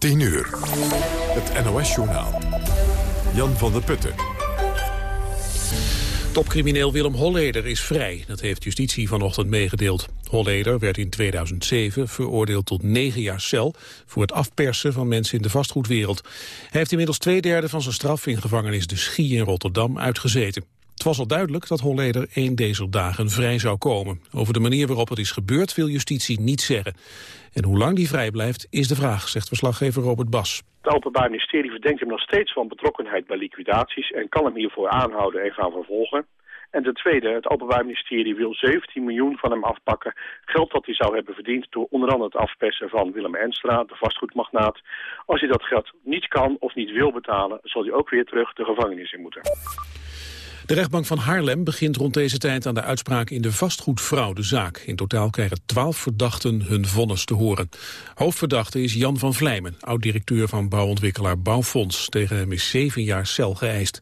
10 uur. Het NOS-journaal. Jan van der Putten. Topcrimineel Willem Holleder is vrij. Dat heeft justitie vanochtend meegedeeld. Holleder werd in 2007 veroordeeld tot negen jaar cel... voor het afpersen van mensen in de vastgoedwereld. Hij heeft inmiddels twee derde van zijn straf in gevangenis De Schie in Rotterdam uitgezeten. Het was al duidelijk dat Holleder één deze dagen vrij zou komen. Over de manier waarop het is gebeurd wil justitie niet zeggen. En hoe lang die vrij blijft is de vraag, zegt verslaggever Robert Bas. Het Openbaar Ministerie verdenkt hem nog steeds van betrokkenheid bij liquidaties... en kan hem hiervoor aanhouden en gaan vervolgen. En ten tweede, het Openbaar Ministerie wil 17 miljoen van hem afpakken. Geld dat hij zou hebben verdiend door onder andere het afpersen van Willem Enstra, de vastgoedmagnaat. Als hij dat geld niet kan of niet wil betalen, zal hij ook weer terug de gevangenis in moeten. De rechtbank van Haarlem begint rond deze tijd aan de uitspraak in de vastgoedfraudezaak. In totaal krijgen twaalf verdachten hun vonnis te horen. Hoofdverdachte is Jan van Vlijmen, oud-directeur van bouwontwikkelaar Bouwfonds. Tegen hem is zeven jaar cel geëist.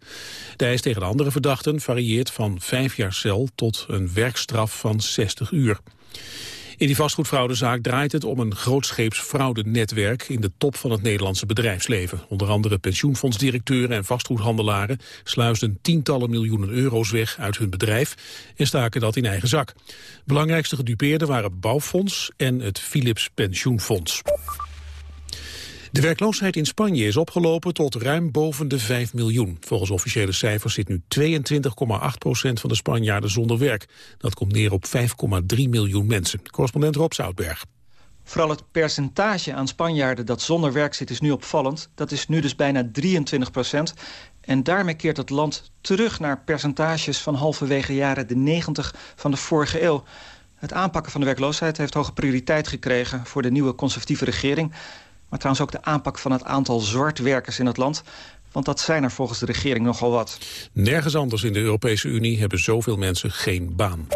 De eis tegen de andere verdachten varieert van vijf jaar cel tot een werkstraf van 60 uur. In die vastgoedfraudezaak draait het om een grootscheeps fraudenetwerk in de top van het Nederlandse bedrijfsleven. Onder andere pensioenfondsdirecteuren en vastgoedhandelaren sluisden tientallen miljoenen euro's weg uit hun bedrijf en staken dat in eigen zak. Belangrijkste gedupeerden waren Bouwfonds en het Philips Pensioenfonds. De werkloosheid in Spanje is opgelopen tot ruim boven de 5 miljoen. Volgens officiële cijfers zit nu 22,8 procent van de Spanjaarden zonder werk. Dat komt neer op 5,3 miljoen mensen. Correspondent Rob Zoutberg. Vooral het percentage aan Spanjaarden dat zonder werk zit is nu opvallend. Dat is nu dus bijna 23 procent. En daarmee keert het land terug naar percentages van halverwege jaren de 90 van de vorige eeuw. Het aanpakken van de werkloosheid heeft hoge prioriteit gekregen voor de nieuwe conservatieve regering. Maar trouwens ook de aanpak van het aantal zwartwerkers in het land. Want dat zijn er volgens de regering nogal wat. Nergens anders in de Europese Unie hebben zoveel mensen geen baan.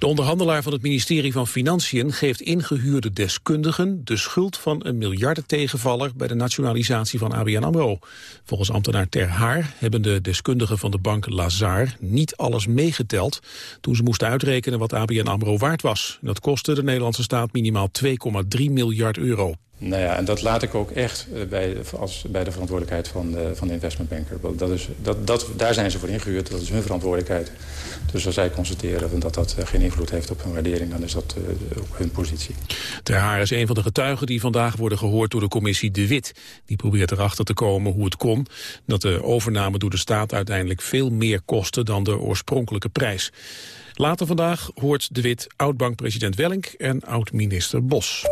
De onderhandelaar van het ministerie van Financiën geeft ingehuurde deskundigen de schuld van een miljardentegenvaller bij de nationalisatie van ABN AMRO. Volgens ambtenaar Ter Haar hebben de deskundigen van de bank Lazar niet alles meegeteld toen ze moesten uitrekenen wat ABN AMRO waard was. Dat kostte de Nederlandse staat minimaal 2,3 miljard euro. Nou ja, en dat laat ik ook echt eh, bij, als, bij de verantwoordelijkheid van de, van de investmentbanker. Dat is, dat, dat, daar zijn ze voor ingehuurd, dat is hun verantwoordelijkheid. Dus als zij constateren dat dat eh, geen invloed heeft op hun waardering... dan is dat ook hun positie. Ter Haar is een van de getuigen die vandaag worden gehoord door de commissie De Wit. Die probeert erachter te komen hoe het kon... dat de overname door de staat uiteindelijk veel meer kostte dan de oorspronkelijke prijs. Later vandaag hoort De Wit oud-bankpresident Wellink en oud-minister Bos.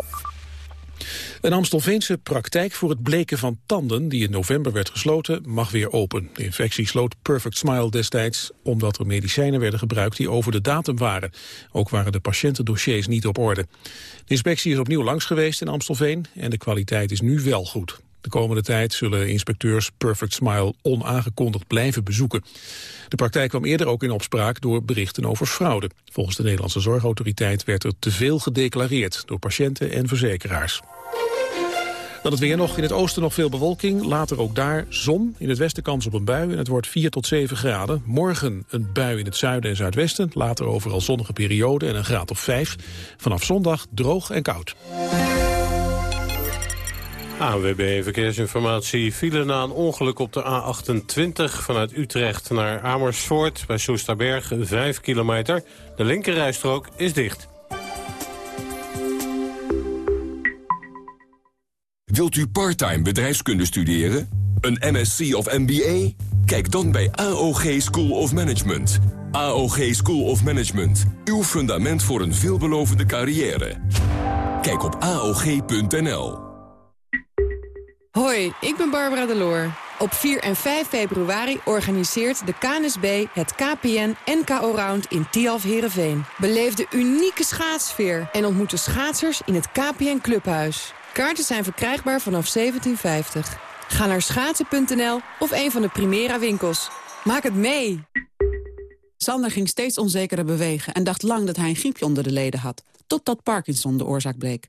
Een Amstelveense praktijk voor het bleken van tanden... die in november werd gesloten, mag weer open. De infectie sloot Perfect Smile destijds... omdat er medicijnen werden gebruikt die over de datum waren. Ook waren de patiëntendossiers niet op orde. De inspectie is opnieuw langs geweest in Amstelveen... en de kwaliteit is nu wel goed. De komende tijd zullen inspecteurs Perfect Smile onaangekondigd blijven bezoeken. De praktijk kwam eerder ook in opspraak door berichten over fraude. Volgens de Nederlandse Zorgautoriteit werd er te veel gedeclareerd door patiënten en verzekeraars. Dan het weer nog. In het oosten nog veel bewolking. Later ook daar zon. In het westen kans op een bui. En het wordt 4 tot 7 graden. Morgen een bui in het zuiden en zuidwesten. Later overal zonnige periode en een graad of 5. Vanaf zondag droog en koud. ANWB Verkeersinformatie file na een ongeluk op de A28 vanuit Utrecht naar Amersfoort bij Soesterberg 5 kilometer. De linkerrijstrook is dicht. Wilt u parttime bedrijfskunde studeren? Een MSc of MBA? Kijk dan bij AOG School of Management. AOG School of Management. Uw fundament voor een veelbelovende carrière. Kijk op AOG.nl. Hoi, ik ben Barbara Deloor. Op 4 en 5 februari organiseert de KNSB het KPN NKO Round in Tialf Herenveen. Beleef de unieke schaatsfeer en ontmoet de schaatsers in het KPN Clubhuis. Kaarten zijn verkrijgbaar vanaf 1750. Ga naar schaatsen.nl of een van de Primera winkels. Maak het mee! Sander ging steeds onzekerder bewegen en dacht lang dat hij een griepje onder de leden had. Totdat Parkinson de oorzaak bleek.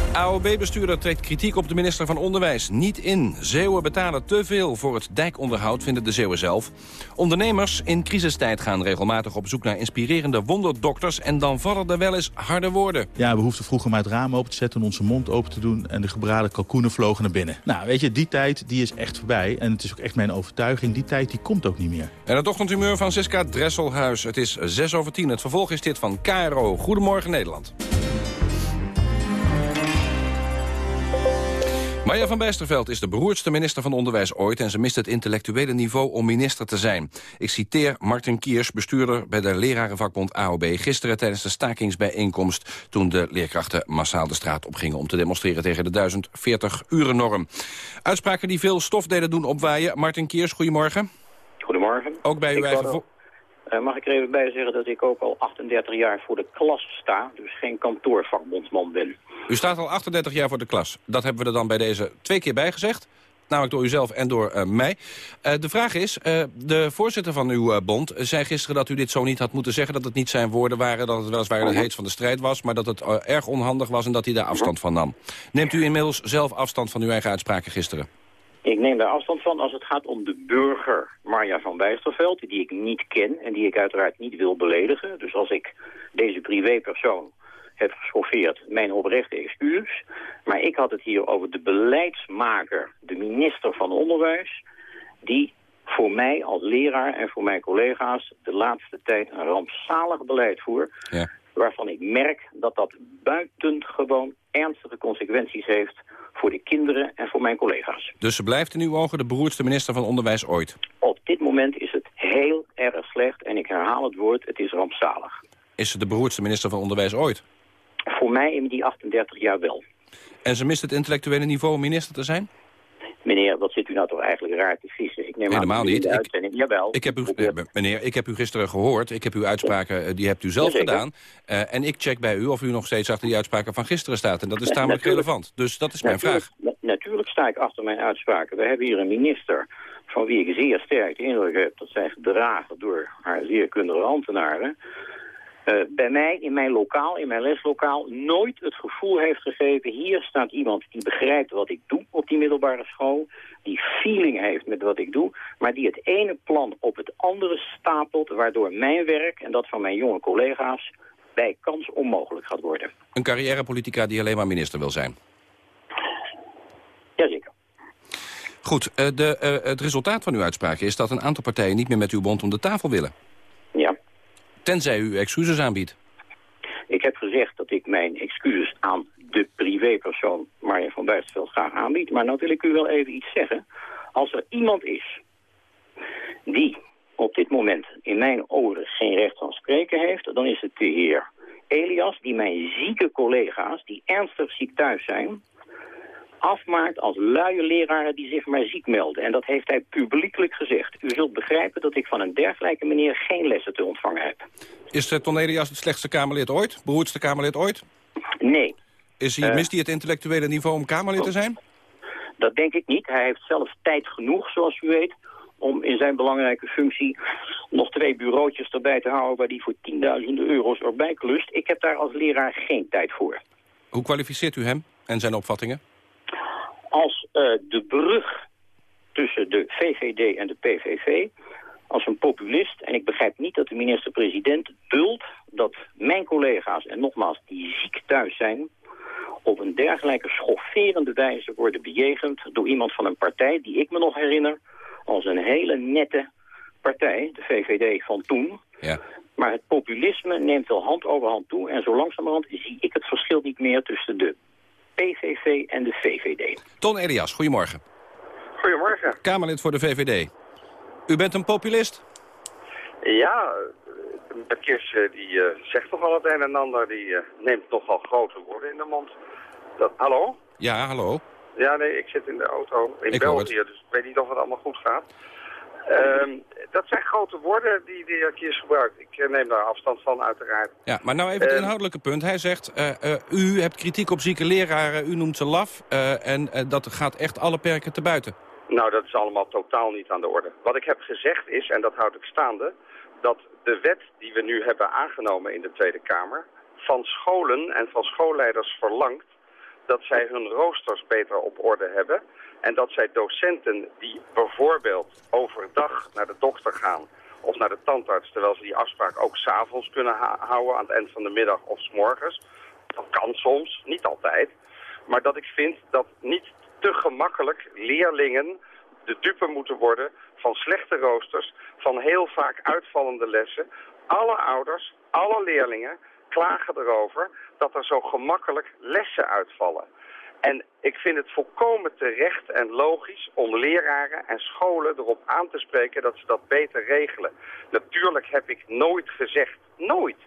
AOB-bestuurder trekt kritiek op de minister van Onderwijs niet in. Zeeuwen betalen te veel voor het dijkonderhoud, vinden de Zeeuwen zelf. Ondernemers in crisistijd gaan regelmatig op zoek naar inspirerende wonderdokters... en dan vallen er wel eens harde woorden. Ja, we hoefden vroeger maar het raam open te zetten... onze mond open te doen en de gebraden kalkoenen vlogen naar binnen. Nou, weet je, die tijd die is echt voorbij. En het is ook echt mijn overtuiging, die tijd die komt ook niet meer. En het ochtendhumeur van Siska Dresselhuis. Het is 6 over 10. Het vervolg is dit van KRO. Goedemorgen Nederland. Marja van Bijsterveld is de beroerdste minister van Onderwijs ooit... en ze mist het intellectuele niveau om minister te zijn. Ik citeer Martin Kiers, bestuurder bij de lerarenvakbond AOB... gisteren tijdens de stakingsbijeenkomst... toen de leerkrachten massaal de straat opgingen... om te demonstreren tegen de 1040-uren-norm. Uitspraken die veel stof deden doen opwaaien. Martin Kiers, goedemorgen. Goedemorgen. Ook bij uw eigen... Uh, mag ik er even bij zeggen dat ik ook al 38 jaar voor de klas sta, dus geen kantoorvakbondsman ben. U staat al 38 jaar voor de klas. Dat hebben we er dan bij deze twee keer bij gezegd. Namelijk door uzelf en door uh, mij. Uh, de vraag is, de voorzitter van uw bond zei gisteren dat u dit zo niet had moeten zeggen. Dat het niet zijn woorden waren, dat het weliswaar de heet van de strijd was. Maar dat het erg onhandig was en dat hij daar afstand van nam. Neemt u inmiddels zelf afstand van uw eigen uitspraken gisteren? Ik neem daar afstand van als het gaat om de burger Marja van Bijsterveld, die ik niet ken en die ik uiteraard niet wil beledigen. Dus als ik deze privépersoon heb geschoffeerd, mijn oprechte excuus. Maar ik had het hier over de beleidsmaker, de minister van Onderwijs, die voor mij als leraar en voor mijn collega's de laatste tijd een rampzalig beleid voert. Ja. Waarvan ik merk dat dat buitengewoon ernstige consequenties heeft voor de kinderen en voor mijn collega's. Dus ze blijft in uw ogen de beroerdste minister van Onderwijs ooit? Op dit moment is het heel erg slecht en ik herhaal het woord, het is rampzalig. Is ze de beroerdste minister van Onderwijs ooit? Voor mij in die 38 jaar wel. En ze mist het intellectuele niveau om minister te zijn? Meneer, wat zit u nou toch eigenlijk raar te vissen? Ik neem Helemaal niet. Ik, Jawel. Ik heb u, meneer, ik heb u gisteren gehoord. Ik heb uw uitspraken, eh, die hebt u zelf gedaan. Uh, en ik check bij u of u nog steeds achter die uitspraken van gisteren staat. En dat is tamelijk relevant. Dus dat is mijn vraag. Natuurlijk sta ik achter mijn uitspraken. We hebben hier een minister van wie ik zeer sterk de indruk heb... dat zij gedragen door haar zeer kundige ambtenaren... Uh, bij mij, in mijn lokaal, in mijn leslokaal, nooit het gevoel heeft gegeven... hier staat iemand die begrijpt wat ik doe op die middelbare school... die feeling heeft met wat ik doe... maar die het ene plan op het andere stapelt... waardoor mijn werk en dat van mijn jonge collega's... bij kans onmogelijk gaat worden. Een carrièrepolitica die alleen maar minister wil zijn? Jazeker. Goed, uh, de, uh, het resultaat van uw uitspraak is dat een aantal partijen... niet meer met uw bond om de tafel willen. Tenzij u excuses aanbiedt. Ik heb gezegd dat ik mijn excuses aan de privépersoon Marja van Bijsterveld graag aanbied. Maar nou wil ik u wel even iets zeggen. Als er iemand is die op dit moment in mijn oren geen recht van spreken heeft... dan is het de heer Elias, die mijn zieke collega's, die ernstig ziek thuis zijn afmaakt als luie leraren die zich maar ziek melden. En dat heeft hij publiekelijk gezegd. U zult begrijpen dat ik van een dergelijke meneer geen lessen te ontvangen heb. Is uh, Ton Elias het slechtste Kamerlid ooit? Beroerdste Kamerlid ooit? Nee. Is hij, uh, mist hij het intellectuele niveau om Kamerlid te zijn? Dat denk ik niet. Hij heeft zelf tijd genoeg, zoals u weet om in zijn belangrijke functie nog twee bureautjes erbij te houden... waar hij voor tienduizenden euro's erbij klust. Ik heb daar als leraar geen tijd voor. Hoe kwalificeert u hem en zijn opvattingen? Als uh, de brug tussen de VVD en de PVV als een populist. En ik begrijp niet dat de minister-president duldt dat mijn collega's, en nogmaals, die ziek thuis zijn, op een dergelijke schofferende wijze worden bejegend door iemand van een partij die ik me nog herinner als een hele nette partij, de VVD van toen. Ja. Maar het populisme neemt wel hand over hand toe en zo langzamerhand zie ik het verschil niet meer tussen de PVV en de VVD. Ton Elias, goedemorgen. Goedemorgen. Kamerlid voor de VVD. U bent een populist? Ja, de Kirs die zegt toch al het een en ander. Die neemt nogal grote woorden in de mond. Dat, hallo? Ja, hallo. Ja, nee, ik zit in de auto in België, dus ik weet niet of het allemaal goed gaat. Ehm, dat zijn grote woorden die de heer Kiers gebruikt. Ik eh, neem daar afstand van, uiteraard. Ja, maar nou even het Ehm, inhoudelijke punt. Hij zegt, eh, eh, u hebt kritiek op zieke leraren, u noemt ze laf... en dat gaat echt alle perken te buiten. Nou, dat is allemaal totaal niet aan de orde. Wat ik heb gezegd is, en dat houd ik staande... dat de wet die we nu hebben aangenomen in de Tweede Kamer... van scholen en van schoolleiders verlangt... dat zij hun roosters beter op orde hebben... en dat zij docenten die bijvoorbeeld overdag naar de dokter gaan... of naar de tandarts, terwijl ze die afspraak ook s'avonds kunnen houden... aan het eind van de middag of morgens... dat kan soms, niet altijd... maar dat ik vind dat niet te gemakkelijk leerlingen de dupe moeten worden van slechte roosters, van heel vaak uitvallende lessen. Alle ouders, alle leerlingen klagen erover dat er zo gemakkelijk lessen uitvallen. En ik vind het volkomen terecht en logisch om leraren en scholen erop aan te spreken dat ze dat beter regelen. Natuurlijk heb ik nooit gezegd, nooit,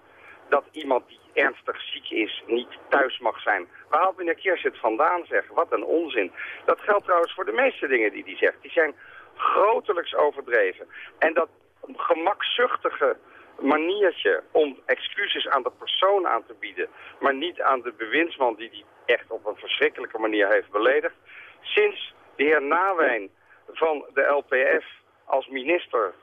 dat iemand die ernstig ziek is niet thuis mag zijn. Waar haalt meneer Kiers het vandaan, zeg? Wat een onzin. Dat geldt trouwens voor de meeste dingen die hij zegt. Die zijn grotelijks overdreven. En dat gemakzuchtige maniertje om excuses aan de persoon aan te bieden... maar niet aan de bewindsman die die echt op een verschrikkelijke manier heeft beledigd... sinds de heer Nawijn van de LPF als minister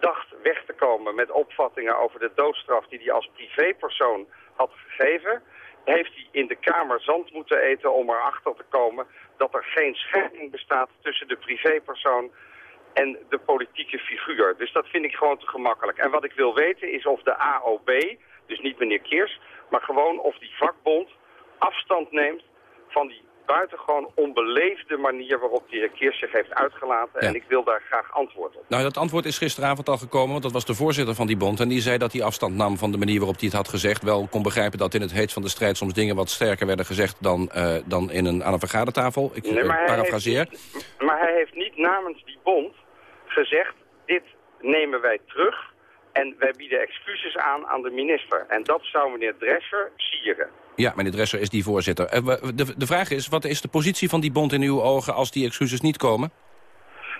dacht weg te komen met opvattingen over de doodstraf die hij als privépersoon had gegeven, heeft hij in de Kamer zand moeten eten om erachter te komen dat er geen scheiding bestaat tussen de privépersoon en de politieke figuur. Dus dat vind ik gewoon te gemakkelijk. En wat ik wil weten is of de AOB, dus niet meneer Keers, maar gewoon of die vakbond afstand neemt van die buitengewoon onbeleefde manier waarop de heer Keers zich heeft uitgelaten. En ik wil daar graag antwoord op. Nou, dat antwoord is gisteravond al gekomen, want dat was de voorzitter van die bond. En die zei dat hij afstand nam van de manier waarop hij het had gezegd. Wel kon begrijpen dat in het heet van de strijd soms dingen wat sterker werden gezegd dan, eh, dan in een, aan een vergadertafel. Ik Nee, eh, maar parafraseer. heeft Maar hij heeft niet namens die bond gezegd, dit nemen wij terug en wij bieden excuses aan aan de minister. En dat zou meneer Drescher sieren. Ja, meneer Dresser is die voorzitter. Eh, de, de vraag is, wat is de positie van die bond in uw ogen als die excuses niet komen?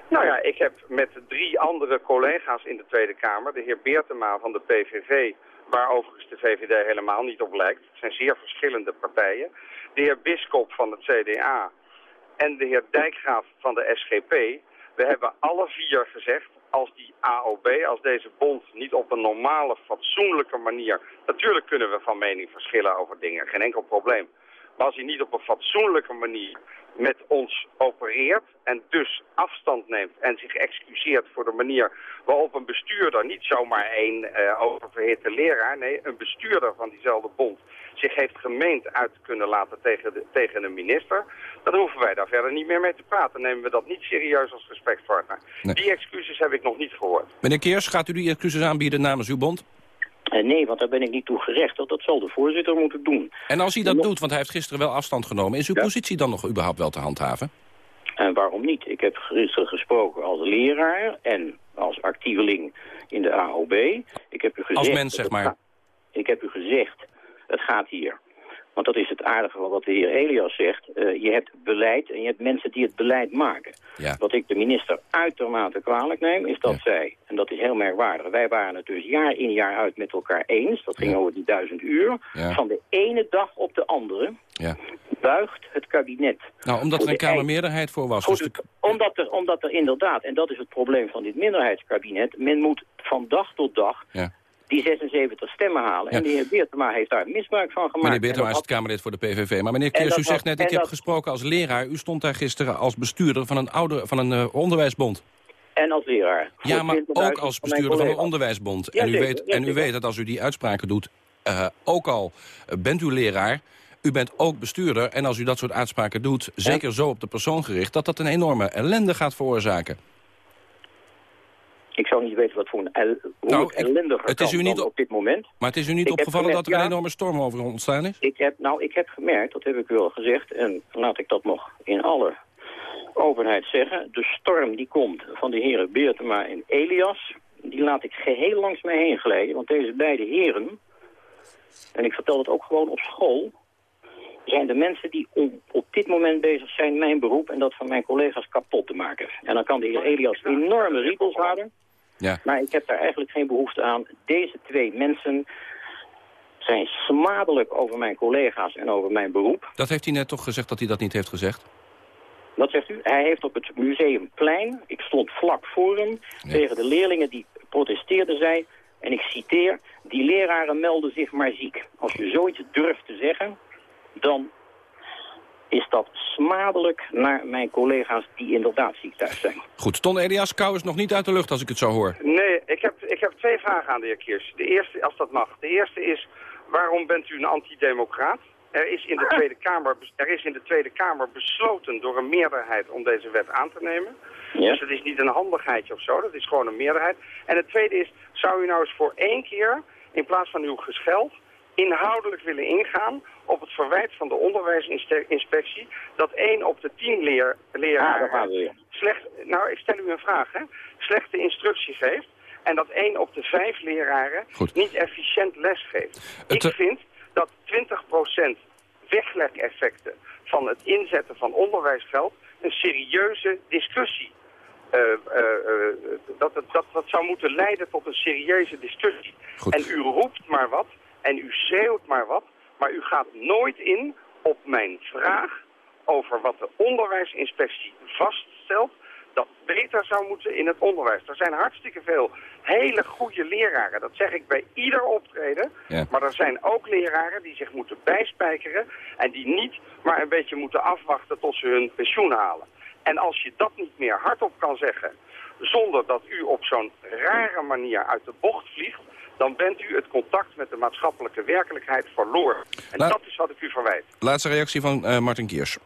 Nou ja, ik heb met drie andere collega's in de Tweede Kamer, de heer Beertema van de PVV, waar overigens de VVD helemaal niet op lijkt, het zijn zeer verschillende partijen, de heer Biskop van het CDA en de heer Dijkgraaf van de SGP, we hebben alle vier gezegd, als die AOB, als deze bond niet op een normale, fatsoenlijke manier... Natuurlijk kunnen we van mening verschillen over dingen, geen enkel probleem. Maar als hij niet op een fatsoenlijke manier met ons opereert en dus afstand neemt en zich excuseert voor de manier waarop een bestuurder, niet zomaar een eh oververhitte leraar, nee, een bestuurder van diezelfde bond zich heeft gemeend uit te kunnen laten tegen, de, tegen een minister, dan hoeven wij daar verder niet meer mee te praten. Nemen we dat niet serieus als gesprekspartner. Die excuses heb ik nog niet gehoord. Meneer Keers, gaat u die excuses aanbieden namens uw bond? Eh, nee, want daar ben ik niet toe gerechtigd. Dat zal de voorzitter moeten doen. En als hij dat doet, want hij heeft gisteren wel afstand genomen... is uw positie dan nog überhaupt wel te handhaven? En waarom niet? Ik heb gisteren gesproken als leraar en als actieveling in de AOB. Ik heb u gezegd, Als mens, zeg maar. Ik heb u gezegd, het gaat hier. Want dat is het aardige van wat de heer Elias zegt. Eh, je hebt beleid en je hebt mensen die het beleid maken. Ja. Wat ik de minister uitermate kwalijk neem, is dat zij, en dat is heel merkwaardig... wij waren het dus jaar in jaar uit met elkaar eens, dat ging over die duizend uur... Van de ene dag op de andere Ja. buigt het kabinet Nou, omdat er een kamermeerderheid voor was. Goed, Dus de- omdat, er, omdat er inderdaad, en dat is het probleem van dit minderheidskabinet... men moet van dag tot dag Ja. Die 76 stemmen halen. En de heer Beertema heeft daar misbruik van gemaakt. Meneer Beertema is het Kamerlid voor de PVV. Maar meneer En Keers, u zegt net, ik heb dat- gesproken als leraar. U stond daar gisteren als bestuurder van een, oude, van een eh, onderwijsbond. En als leraar. Ja, maar 20.000 ook als bestuurder van een onderwijsbond. Ja, en, u zeker, weet, ja, en u weet dat als u die uitspraken doet, eh, ook al eh, bent u leraar... U bent ook bestuurder en als u dat soort uitspraken doet... zeker zo op de persoon gericht, dat dat een enorme ellende gaat veroorzaken. Ik zou niet weten wat voor een el Nou, ellendiger het is u niet op- op dit moment. Maar het is u niet Ik opgevallen dat er een enorme storm over ontstaan is? Ik heb, nou, ik heb gemerkt, dat heb ik u al gezegd... en laat ik dat nog in alle openheid zeggen... de storm die komt van de heren Beertema en Elias... die laat ik geheel langs mij heen glijden. Want deze beide heren, en ik vertel het ook gewoon op school... zijn de mensen die op dit moment bezig zijn mijn beroep... en dat van mijn collega's kapot te maken. En dan kan de heer Elias enorme riepels houden... Ja. Maar ik heb daar eigenlijk geen behoefte aan. Deze twee mensen zijn smadelijk over mijn collega's en over mijn beroep. Dat heeft hij net toch gezegd dat hij dat niet heeft gezegd? Wat zegt u? Hij heeft op het museumplein, ik stond vlak voor hem, tegen de leerlingen die protesteerden, zei, en ik citeer, die leraren melden zich maar ziek. Als je zoiets durft te zeggen, dan is dat smadelijk naar mijn collega's die inderdaad ziek thuis zijn. Goed, Ton Elias, kou is nog niet uit de lucht als ik het zo hoor. Nee, ik heb, ik heb twee vragen aan de heer Kiers. De eerste, als dat mag. De eerste is, waarom bent u een antidemocraat? Er is, in de Tweede Kamer, er is in de Tweede Kamer besloten door een meerderheid om deze wet aan te nemen. Ja. Dus het is niet een handigheidje of zo, dat is gewoon een meerderheid. En het tweede is, zou u nou eens voor één keer, in plaats van uw gescheld, inhoudelijk willen ingaan op het verwijt van de onderwijsinspectie dat één op de tien leer, Ah, leraren weer. slecht, nou ik stel u een vraag, hè, slechte instructie geeft en dat één op de vijf leraren Goed. niet efficiënt les geeft. Het, ik eh, vind dat 20% weglegeffecten van het inzetten van onderwijsgeld een serieuze discussie eh, eh, dat, het, dat dat zou moeten leiden tot een serieuze discussie. Goed. En u roept maar wat en u schreeuwt maar wat, maar u gaat nooit in op mijn vraag over wat de onderwijsinspectie vaststelt dat beter zou moeten in het onderwijs. Er zijn hartstikke veel hele goede leraren. Dat zeg ik bij ieder optreden. Ja. Maar er zijn ook leraren die zich moeten bijspijkeren... en die niet maar een beetje moeten afwachten tot ze hun pensioen halen. En als je dat niet meer hardop kan zeggen... zonder dat u op zo'n rare manier uit de bocht vliegt... dan bent u het contact met de maatschappelijke werkelijkheid verloren. En dat is wat ik u verwijt. Laatste reactie van eh, Martin Kiers.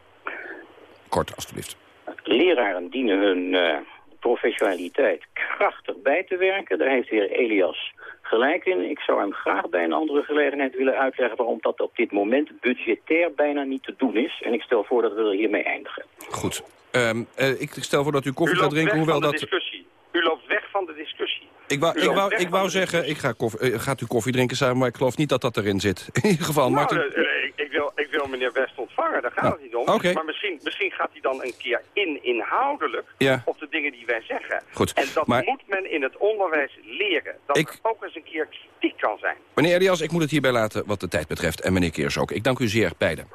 Kort, alstublieft. Leraren dienen hun eh, professionaliteit krachtig bij te werken. Daar heeft de heer Elias gelijk in. Ik zou hem graag bij een andere gelegenheid willen uitleggen... waarom dat op dit moment budgetair bijna niet te doen is. En ik stel voor dat we er hiermee eindigen. Goed. Ehm, eh, ik stel voor dat u koffie u gaat loopt drinken, weg hoewel van de dat... discussie. U loopt weg van de discussie. Ik wou, ik wou, ik wou zeggen, ik ga koffie, eh, gaat u koffie drinken samen, maar ik geloof niet dat dat erin zit. In ieder geval, Nou, Martin... eh, eh, ik, ik wil, ik wil meneer West ontvangen, daar gaat Nou, het niet om. Maar misschien, misschien gaat hij dan een keer in inhoudelijk Ja. op de dingen die wij zeggen. Goed, En dat maar- moet men in het onderwijs leren. Dat Ik- ook eens een keer kritiek kan zijn. Meneer Elias, ik moet het hierbij laten wat de tijd betreft. En meneer Keers ook. Ik dank u zeer, beiden.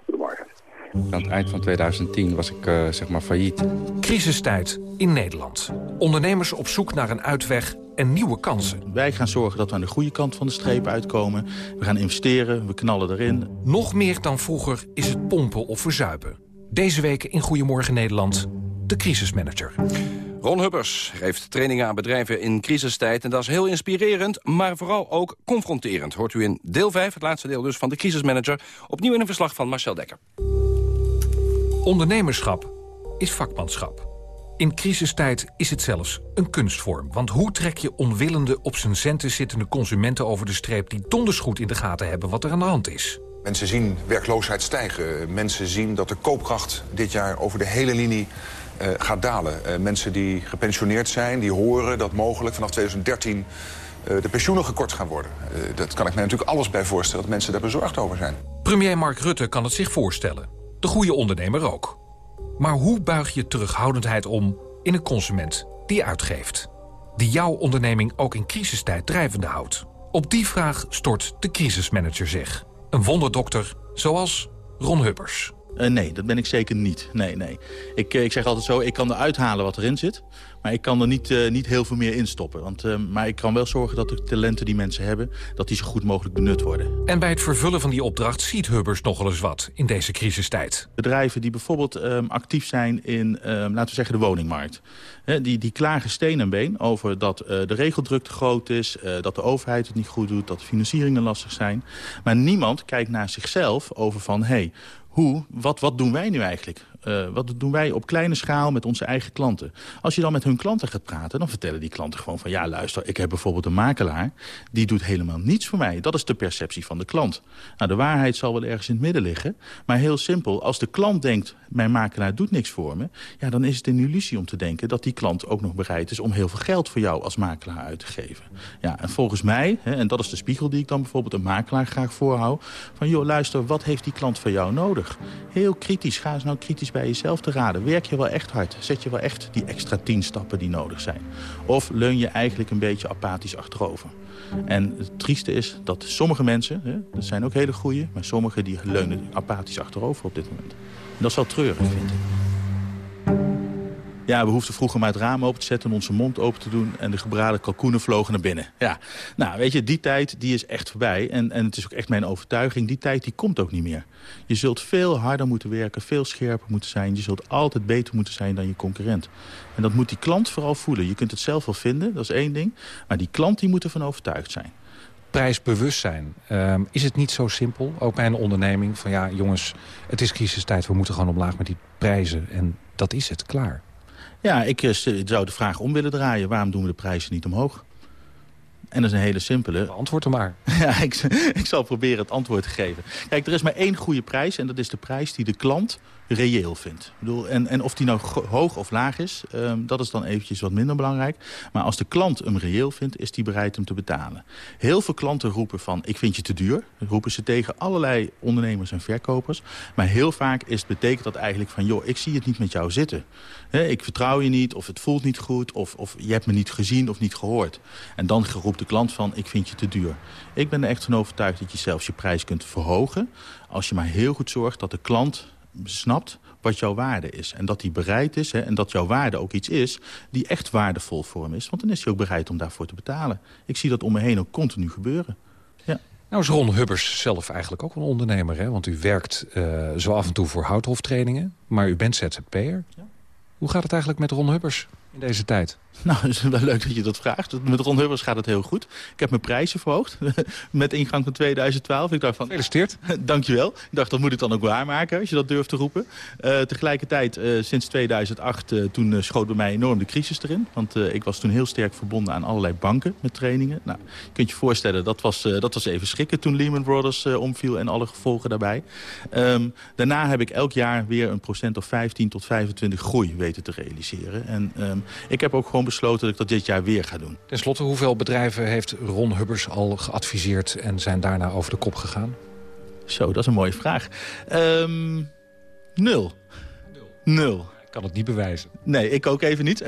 Aan het eind van 2010 was ik eh, zeg maar failliet. Crisistijd in Nederland. Ondernemers op zoek naar een uitweg en nieuwe kansen. Wij gaan zorgen dat we aan de goede kant van de streep uitkomen. We gaan investeren, we knallen erin. Nog meer dan vroeger is het pompen of verzuipen. Deze week in Goedemorgen Nederland, de crisismanager. Ron Hubbers geeft trainingen aan bedrijven in crisistijd. En dat is heel inspirerend, maar vooral ook confronterend. Hoort u in deel 5, het laatste deel dus van de crisismanager. Opnieuw in een verslag van Marcel Dekker. Ondernemerschap is vakmanschap. In crisistijd is het zelfs een kunstvorm. Want hoe trek je onwillende, op zijn centen zittende consumenten over de streep... die donders goed in de gaten hebben wat er aan de hand is? Mensen zien werkloosheid stijgen. Mensen zien dat de koopkracht dit jaar over de hele linie eh, gaat dalen. Eh, mensen die gepensioneerd zijn, die horen dat mogelijk vanaf 2013 eh, de pensioenen gekort gaan worden. Dat kan ik mij natuurlijk alles bij voorstellen dat mensen daar bezorgd over zijn. Premier Mark Rutte kan het zich voorstellen. De goede ondernemer ook. Maar hoe buig je terughoudendheid om in een consument die uitgeeft? Die jouw onderneming ook in crisistijd drijvende houdt? Op die vraag stort de crisismanager zich. Een wonderdokter zoals Ron Hubbers. Eh, nee, dat ben ik zeker niet. Nee, nee. Ik, eh, ik zeg altijd zo, ik kan eruit halen wat erin zit. Maar ik kan er niet, eh, niet heel veel meer in stoppen. Want, maar ik kan wel zorgen dat de talenten die mensen hebben... dat die zo goed mogelijk benut worden. En bij het vervullen van die opdracht ziet Hubbers nogal eens wat in deze crisistijd. Bedrijven die bijvoorbeeld ehm, actief zijn in, ehm, laten we zeggen, de woningmarkt. Die, die klagen steen en been over dat de regeldruk te groot is... dat de overheid het niet goed doet, dat de financieringen lastig zijn. Maar niemand kijkt naar zichzelf over van... Hey, hoe, wat, wat doen wij nu eigenlijk Uh, wat doen wij op kleine schaal met onze eigen klanten? Als je dan met hun klanten gaat praten, dan vertellen die klanten gewoon van... ja, luister, ik heb bijvoorbeeld een makelaar, die doet helemaal niets voor mij. Dat is de perceptie van de klant. Nou, de waarheid zal wel ergens in het midden liggen. Maar heel simpel, als de klant denkt, mijn makelaar doet niks voor me... ja, dan is het een illusie om te denken dat die klant ook nog bereid is... om heel veel geld voor jou als makelaar uit te geven. Ja, en volgens mij, hè, en dat is de spiegel die ik dan bijvoorbeeld een makelaar graag voorhoud... van joh, luister, wat heeft die klant van jou nodig? Heel kritisch, ga eens nou kritisch bij jezelf te raden. Werk je wel echt hard? Zet je wel echt die extra tien stappen die nodig zijn? Of leun je eigenlijk een beetje apathisch achterover? En het trieste is dat sommige mensen, hè, dat zijn ook hele goeie... maar sommigen die leunen apathisch achterover op dit moment. En dat is wel treurig, vind ik. Ja, we hoefden vroeger maar het raam open te zetten en onze mond open te doen... en de gebraden kalkoenen vlogen naar binnen. Ja, nou, weet je, die tijd die is echt voorbij. En, en het is ook echt mijn overtuiging, die tijd die komt ook niet meer. Je zult veel harder moeten werken, veel scherper moeten zijn. Je zult altijd beter moeten zijn dan je concurrent. En dat moet die klant vooral voelen. Je kunt het zelf wel vinden, dat is één ding. Maar die klant die moet ervan overtuigd zijn prijsbewustzijn. Uh, is het niet zo simpel, ook bij een onderneming... van ja, jongens, het is crisistijd, we moeten gewoon omlaag met die prijzen. En dat is het, klaar. Ja, ik eh, zou de vraag om willen draaien. Waarom doen we de prijzen niet omhoog? En dat is een hele simpele... Antwoord er maar. ja, ik, ik zal proberen het antwoord te geven. Kijk, er is maar één goede prijs en dat is de prijs die de klant reëel vindt. Ik bedoel, en, en of die nou hoog of laag is, um, dat is dan eventjes wat minder belangrijk. Maar als de klant hem reëel vindt, is die bereid hem te betalen. Heel veel klanten roepen van, ik vind je te duur. Dat roepen ze tegen allerlei ondernemers en verkopers. Maar heel vaak is, betekent dat eigenlijk van, joh, ik zie het niet met jou zitten. ik vertrouw je niet, of het voelt niet goed, of, of je hebt me niet gezien of niet gehoord. En dan roept de klant van, ik vind je te duur. Ik ben er echt van overtuigd dat je zelfs je prijs kunt verhogen... als je maar heel goed zorgt dat de klant snapt wat jouw waarde is. En dat hij bereid is, hè, en dat jouw waarde ook iets is... die echt waardevol voor hem is. Want dan is hij ook bereid om daarvoor te betalen. Ik zie dat om me heen ook continu gebeuren. Ja. Nou is Ron Hubbers zelf eigenlijk ook een ondernemer. Hè? Want u werkt uh, zo af en toe voor houthoftrainingen. Maar u bent ZZP'er. Ja. Hoe gaat het eigenlijk met Ron Hubbers in deze tijd? Nou, het is wel leuk dat je dat vraagt. Met Ron Hubbers gaat het heel goed. Ik heb mijn prijzen verhoogd met ingang van 2012. Ik dacht van, Gefeliciteerd. Dankjewel. Ik dacht, dat moet ik dan ook waarmaken als je dat durft te roepen. Uh, tegelijkertijd, uh, sinds 2008, uh, toen schoot bij mij enorm de crisis erin. Want ik was toen heel sterk verbonden aan allerlei banken met trainingen. Nou, je kunt je voorstellen, dat was, dat was even schrikken toen Lehman Brothers omviel en alle gevolgen daarbij. Um, daarna heb ik elk jaar weer een procent of 15 tot 25 groei weten te realiseren. En um, ik heb ook gewoon besloten dat ik dat dit jaar weer ga doen. Ten slotte, hoeveel bedrijven heeft Ron Hubbers al geadviseerd... en zijn daarna over de kop gegaan? Zo, dat is een mooie vraag. Um, nul. Nul. Kan het niet bewijzen. Nee, ik ook even niet.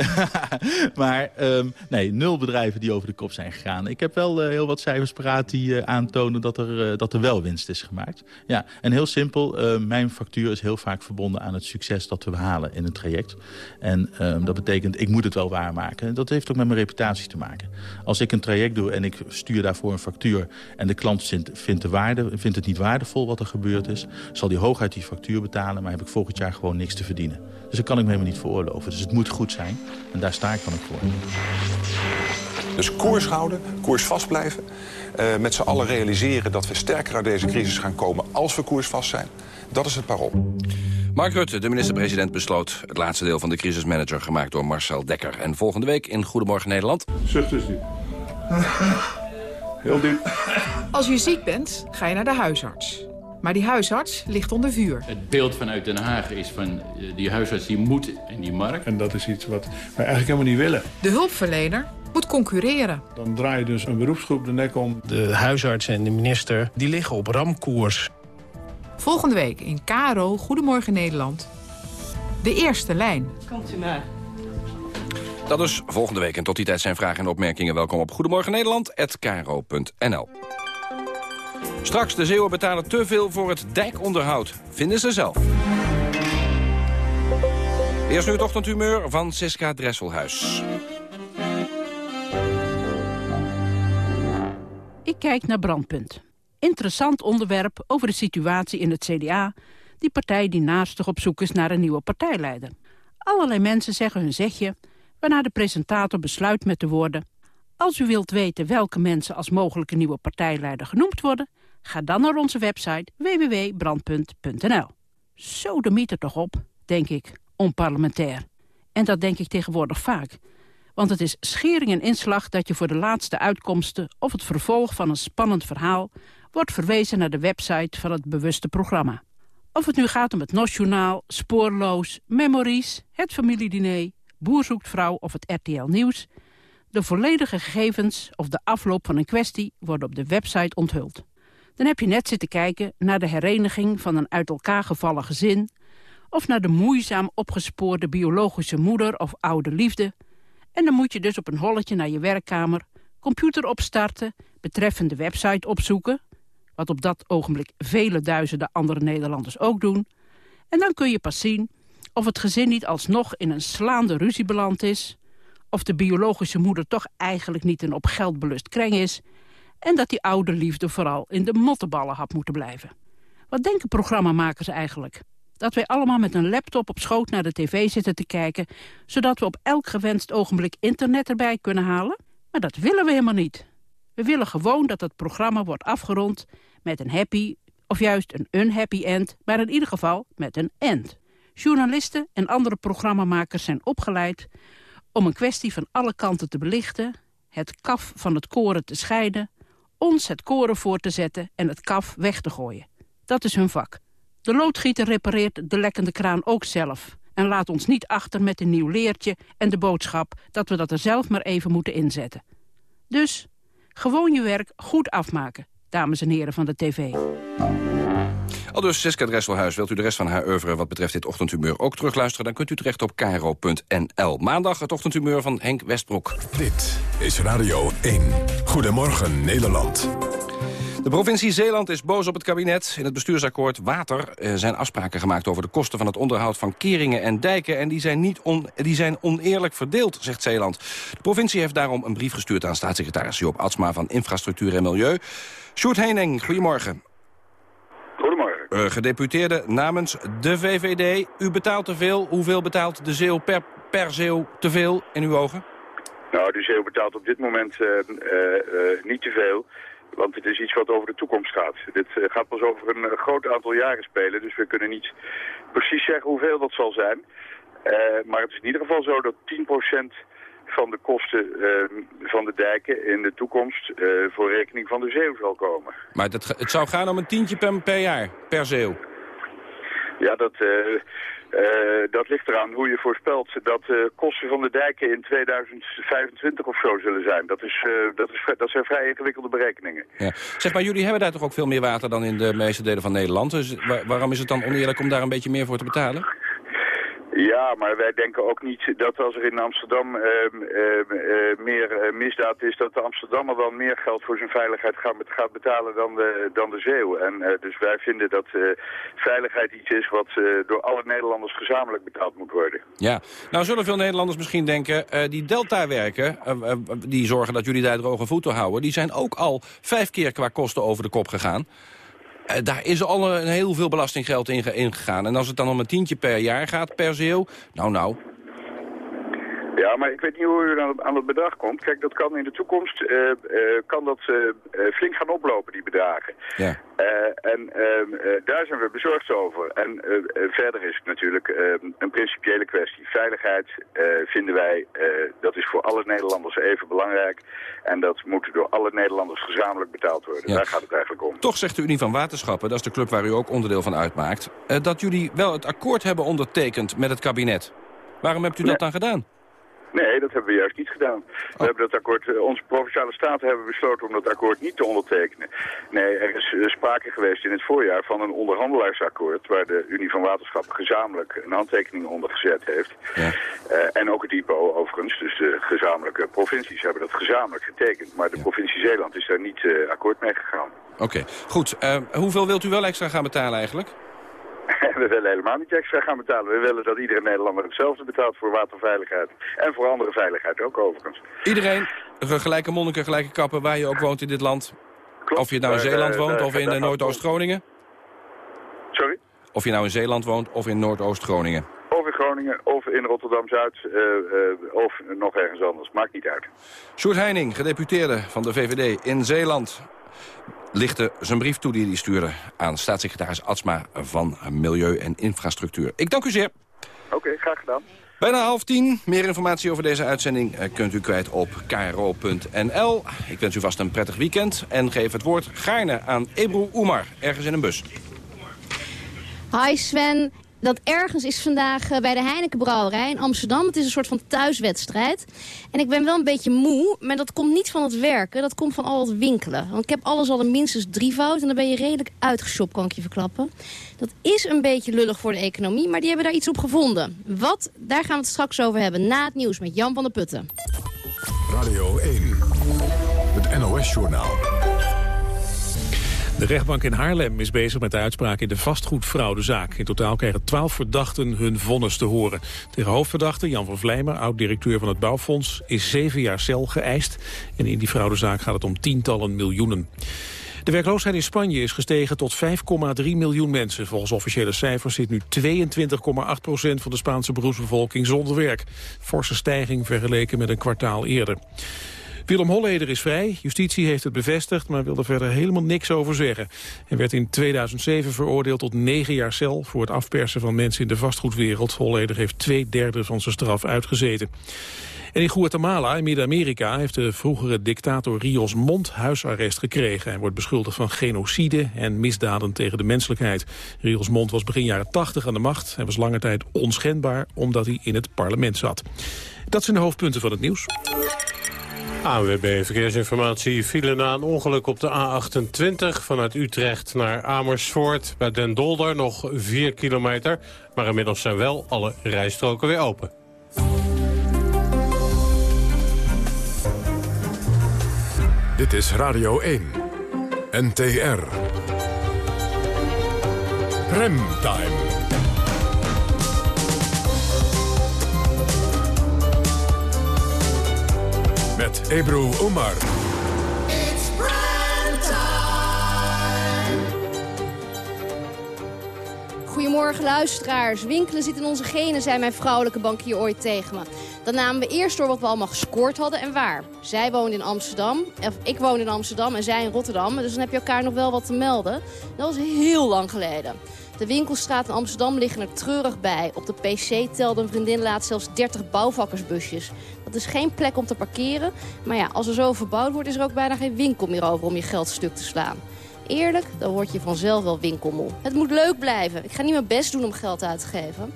maar um, nee, nul bedrijven die over de kop zijn gegaan. Ik heb wel uh, heel wat cijfers paraat die uh, aantonen dat er, uh, dat er wel winst is gemaakt. Ja, en heel simpel, mijn factuur is heel vaak verbonden aan het succes dat we halen in een traject. En um, dat betekent, ik moet het wel waarmaken. Dat heeft ook met mijn reputatie te maken. Als ik een traject doe en ik stuur daarvoor een factuur... en de klant vindt, vindt, de waarde, vindt het niet waardevol wat er gebeurd is... zal die hooguit die factuur betalen, maar heb ik volgend jaar gewoon niks te verdienen. Dus dat kan ik me helemaal niet veroorloven. Dus het moet goed zijn. En daar sta ik dan ook voor. Dus koers houden, koers vast blijven. Uh, met z'n allen realiseren dat we sterker uit deze crisis gaan komen als we koersvast zijn. Dat is het parool. Mark Rutte, de minister-president, besloot het laatste deel van de crisismanager... gemaakt door Marcel Dekker. En volgende week in Goedemorgen Nederland... Zucht dus diep. Heel diep. Als je ziek bent, ga je naar de huisarts. Maar die huisarts ligt onder vuur. Het beeld vanuit Den Haag is van eh, die huisarts die moet in die markt. En dat is iets wat wij eigenlijk helemaal niet willen. De hulpverlener moet concurreren. Dan draai je dus een beroepsgroep de nek om. De huisarts en de minister die liggen op ramkoers. Volgende week in KRO Goedemorgen Nederland. De eerste lijn. Komt u maar. Dat is volgende week. En tot die tijd zijn vragen en opmerkingen. Welkom op Goedemorgen Nederland@kro.nl. Straks, de Zeeuwen betalen te veel voor het dijkonderhoud. Vinden ze zelf. Eerst nu het ochtendhumeur van Siska Dresselhuis. Ik kijk naar Brandpunt. Interessant onderwerp over de situatie in het CDA... die partij die naastig op zoek is naar een nieuwe partijleider. Allerlei mensen zeggen hun zegje... waarna de presentator besluit met de woorden... Als u wilt weten welke mensen als mogelijke nieuwe partijleider genoemd worden... Ga dan naar onze website www.brandpunt.nl. Zo de er toch op. denk ik, onparlementair. En dat denk ik tegenwoordig vaak. Want het is schering en inslag dat je voor de laatste uitkomsten... of het vervolg van een spannend verhaal... wordt verwezen naar de website van het bewuste programma. Of het nu gaat om het Nationaal, Spoorloos, Memories... het familiediner, Boer zoekt vrouw of het RTL Nieuws... de volledige gegevens of de afloop van een kwestie... worden op de website onthuld. Dan heb je net zitten kijken naar de hereniging van een uit elkaar gevallen gezin... of naar de moeizaam opgespoorde biologische moeder of oude liefde... En dan moet je dus op een holletje naar je werkkamer, computer opstarten, betreffende website opzoeken, wat op dat ogenblik vele duizenden andere Nederlanders ook doen. En dan kun je pas zien of het gezin niet alsnog in een slaande ruzie beland is, of de biologische moeder toch eigenlijk niet een op geld belust kreng is, en dat die oude liefde vooral in de motteballen had moeten blijven. Wat denken programmamakers eigenlijk? dat wij allemaal met een laptop op schoot naar de tv zitten te kijken... zodat we op elk gewenst ogenblik internet erbij kunnen halen? Maar dat willen we helemaal niet. We willen gewoon dat het programma wordt afgerond met een happy... of juist een unhappy end, maar in ieder geval met een end. Journalisten en andere programmamakers zijn opgeleid... om een kwestie van alle kanten te belichten... het kaf van het koren te scheiden... ons het koren voor te zetten en het kaf weg te gooien. Dat is hun vak. De loodgieter repareert de lekkende kraan ook zelf. En laat ons niet achter met een nieuw leertje en de boodschap... dat we dat er zelf maar even moeten inzetten. Dus gewoon je werk goed afmaken, dames en heren van de tv. Al dus Siska Dresselhuis, wilt u de rest van haar oeuvre wat betreft dit ochtendhumeur ook terugluisteren... dan kunt u terecht op kro.nl. Maandag het ochtendhumeur van Henk Westbroek. Dit is Radio 1. Goedemorgen Nederland. De provincie Zeeland is boos op het kabinet. In het bestuursakkoord Water eh, zijn afspraken gemaakt over de kosten van het onderhoud van keringen en dijken. En die zijn, niet on, die zijn oneerlijk verdeeld, zegt Zeeland. De provincie heeft daarom een brief gestuurd aan staatssecretaris Joop Atsma van Infrastructuur en Milieu. Sjoerd Heening, goedemorgen. Uh, gedeputeerde namens de VVD. U betaalt te veel. Hoeveel betaalt de Zeeuw per, per Zeeuw te veel in uw ogen? Nou, de Zeeuw betaalt op dit moment uh, uh, niet te veel. Want het is iets wat over de toekomst gaat. Dit gaat pas over een groot aantal jaren spelen. Dus we kunnen niet precies zeggen hoeveel dat zal zijn. Maar het is in ieder geval zo dat 10% van de kosten van de dijken in de toekomst voor rekening van de zeeuw zal komen. Maar dat, het zou gaan om een tientje per, per jaar, per zeeuw? Ja, dat... Uh, dat ligt eraan hoe je voorspelt dat de kosten van de dijken in 2025 of zo zullen zijn. Dat, is, dat, is, dat zijn vrij ingewikkelde berekeningen. Ja. Zeg maar, jullie hebben daar toch ook veel meer water dan in de meeste delen van Nederland. Dus waar, waarom is het dan oneerlijk om daar een beetje meer voor te betalen? Ja, maar wij denken ook niet dat als er in Amsterdam uh, uh, meer misdaad is... dat de Amsterdammer dan meer geld voor zijn veiligheid gaat, gaat betalen dan de, dan de Zeeuw. En dus wij vinden dat veiligheid iets is wat door alle Nederlanders gezamenlijk betaald moet worden. Ja, nou zullen veel Nederlanders misschien denken... die Delta-werken, die zorgen dat jullie daar droge voeten houden... die zijn ook al vijf keer qua kosten over de kop gegaan. Uh, daar is al een, heel veel belastinggeld in, in gegaan. En als het dan om een tientje per jaar gaat per zeeuw, nou nou... Ja, maar ik weet niet hoe u aan, aan het bedrag komt. Kijk, dat kan in de toekomst uh, uh, kan dat flink gaan oplopen, die bedragen. Ja. en ehm, daar zijn we bezorgd over. En verder is het natuurlijk ehm, een principiële kwestie. Veiligheid vinden wij, dat is voor alle Nederlanders even belangrijk. En dat moet door alle Nederlanders gezamenlijk betaald worden. Ja. Daar gaat het eigenlijk om. Toch zegt de Unie van Waterschappen, dat is de club waar u ook onderdeel van uitmaakt... dat jullie wel het akkoord hebben ondertekend met het kabinet. Waarom hebt u dat dan gedaan? Nee, dat hebben we juist niet gedaan. We hebben dat akkoord, uh, onze Provinciale Staten hebben besloten om dat akkoord niet te ondertekenen. Nee, er is uh, sprake geweest in het voorjaar van een onderhandelaarsakkoord... waar de Unie van Waterschappen gezamenlijk een handtekening onder gezet heeft. Ja. Uh, en ook het IPO overigens, dus de gezamenlijke provincies hebben dat gezamenlijk getekend. Maar de ja. provincie Zeeland is daar niet akkoord mee gegaan. Oké, okay. goed. hoeveel wilt u wel extra gaan betalen eigenlijk? we willen helemaal niet extra gaan betalen. We willen dat iedere Nederlander hetzelfde betaalt voor waterveiligheid. En voor andere veiligheid ook overigens. Iedereen, gelijke monniken, gelijke kappen, waar je ook woont in dit land. Klopt, of je nou in Zeeland woont of in uh, Noordoost-Groningen. Sorry? Of je nou in Zeeland woont of in Noordoost-Groningen. Of in Groningen, of in Rotterdam-Zuid, of nog ergens anders. Maakt niet uit. Sjoerd Heining, gedeputeerde van de VVD in Zeeland lichtte zijn brief toe die hij stuurde aan staatssecretaris Atsma van Milieu en Infrastructuur. Ik dank u zeer. Oké, graag gedaan. Bijna half tien. Meer informatie over deze uitzending eh, kunt u kwijt op kro.nl. Ik wens u vast een prettig weekend en geef het woord gaarne aan Ebru Oemar, ergens in een bus. Hi Sven, dat ergens is vandaag eh, bij de Heineken Brouwerij in Amsterdam. Het is een soort van thuiswedstrijd. En ik ben wel een beetje moe, maar dat komt niet van het werken. Dat komt van al het winkelen. Want ik heb alles al een minstens drievoud en dan ben je redelijk uitgeshopt, kan ik je verklappen. Dat is een beetje lullig voor de economie, maar die hebben daar iets op gevonden. Wat? Daar gaan we het straks over hebben na het nieuws met Jan van der Putten. Radio 1, het NOS-journaal. De rechtbank in Haarlem is bezig met de uitspraak in de vastgoedfraudezaak. In totaal krijgen twaalf verdachten hun vonnis te horen. Tegen hoofdverdachte Jan van Vlijmer, oud-directeur van het Bouwfonds... is zeven jaar cel geëist. En in die fraudezaak gaat het om tientallen miljoenen. De werkloosheid in Spanje is gestegen tot 5,3 miljoen mensen. Volgens officiële cijfers zit nu 22,8 procent van de Spaanse beroepsbevolking zonder werk. Forse stijging vergeleken met een kwartaal eerder. Willem Holleder is vrij. Justitie heeft het bevestigd, maar wil er verder helemaal niks over zeggen. Hij werd in 2007 veroordeeld tot negen jaar cel... voor het afpersen van mensen in de vastgoedwereld. Holleder heeft twee derde van zijn straf uitgezeten. En in Guatemala, in Midden-Amerika, heeft de vroegere dictator Rios Mont huisarrest gekregen. Hij wordt beschuldigd van genocide en misdaden tegen de menselijkheid. Rios Mont was begin jaren 80 aan de macht. Hij was lange tijd onschendbaar omdat hij in het parlement zat. Dat zijn de hoofdpunten van het nieuws. ANWB Verkeersinformatie file na een ongeluk op de A28 vanuit Utrecht naar Amersfoort. Bij Den Dolder nog 4 kilometer, maar inmiddels zijn wel alle rijstroken weer open. Dit is Radio 1, NTR. Remtime. Met Ebru Omar. Goedemorgen luisteraars. Winkelen zit in onze genen, zei mijn vrouwelijke bankier ooit tegen me. Dan namen we eerst door wat we allemaal gescoord hadden en waar. Zij woonde in Amsterdam, of ik woonde in Amsterdam en zij in Rotterdam. Dus dan heb je elkaar nog wel wat te melden. Dat was heel lang geleden. De winkelstraat in Amsterdam liggen er treurig bij. Op de PC telde een vriendin laatst zelfs 30 bouwvakkersbusjes. Dat is geen plek om te parkeren. Maar ja, als er zo verbouwd wordt, is er ook bijna geen winkel meer over om je geld stuk te slaan. Eerlijk, dan word je vanzelf wel winkelmoe. Het moet leuk blijven. Ik ga niet mijn best doen om geld uit te geven.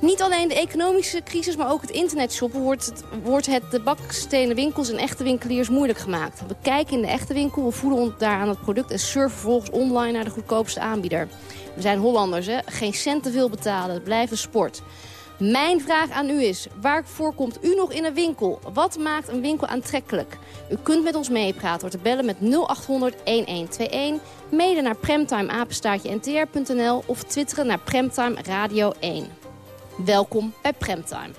Niet alleen de economische crisis, maar ook het internetshoppen... wordt het, wordt het de bakstenen winkels en echte winkeliers moeilijk gemaakt. We kijken in de echte winkel, we voelen ons daar aan het product... en surfen vervolgens online naar de goedkoopste aanbieder. We zijn Hollanders, hè? geen cent te veel betalen. Het blijft een sport. Mijn vraag aan u is, waarvoor komt u nog in een winkel? Wat maakt een winkel aantrekkelijk? U kunt met ons meepraten door te bellen met 0800-1121... mailen naar premtimeapenstaartje-ntr.nl of twitteren naar Premtime Radio 1. Welkom bij Premtime.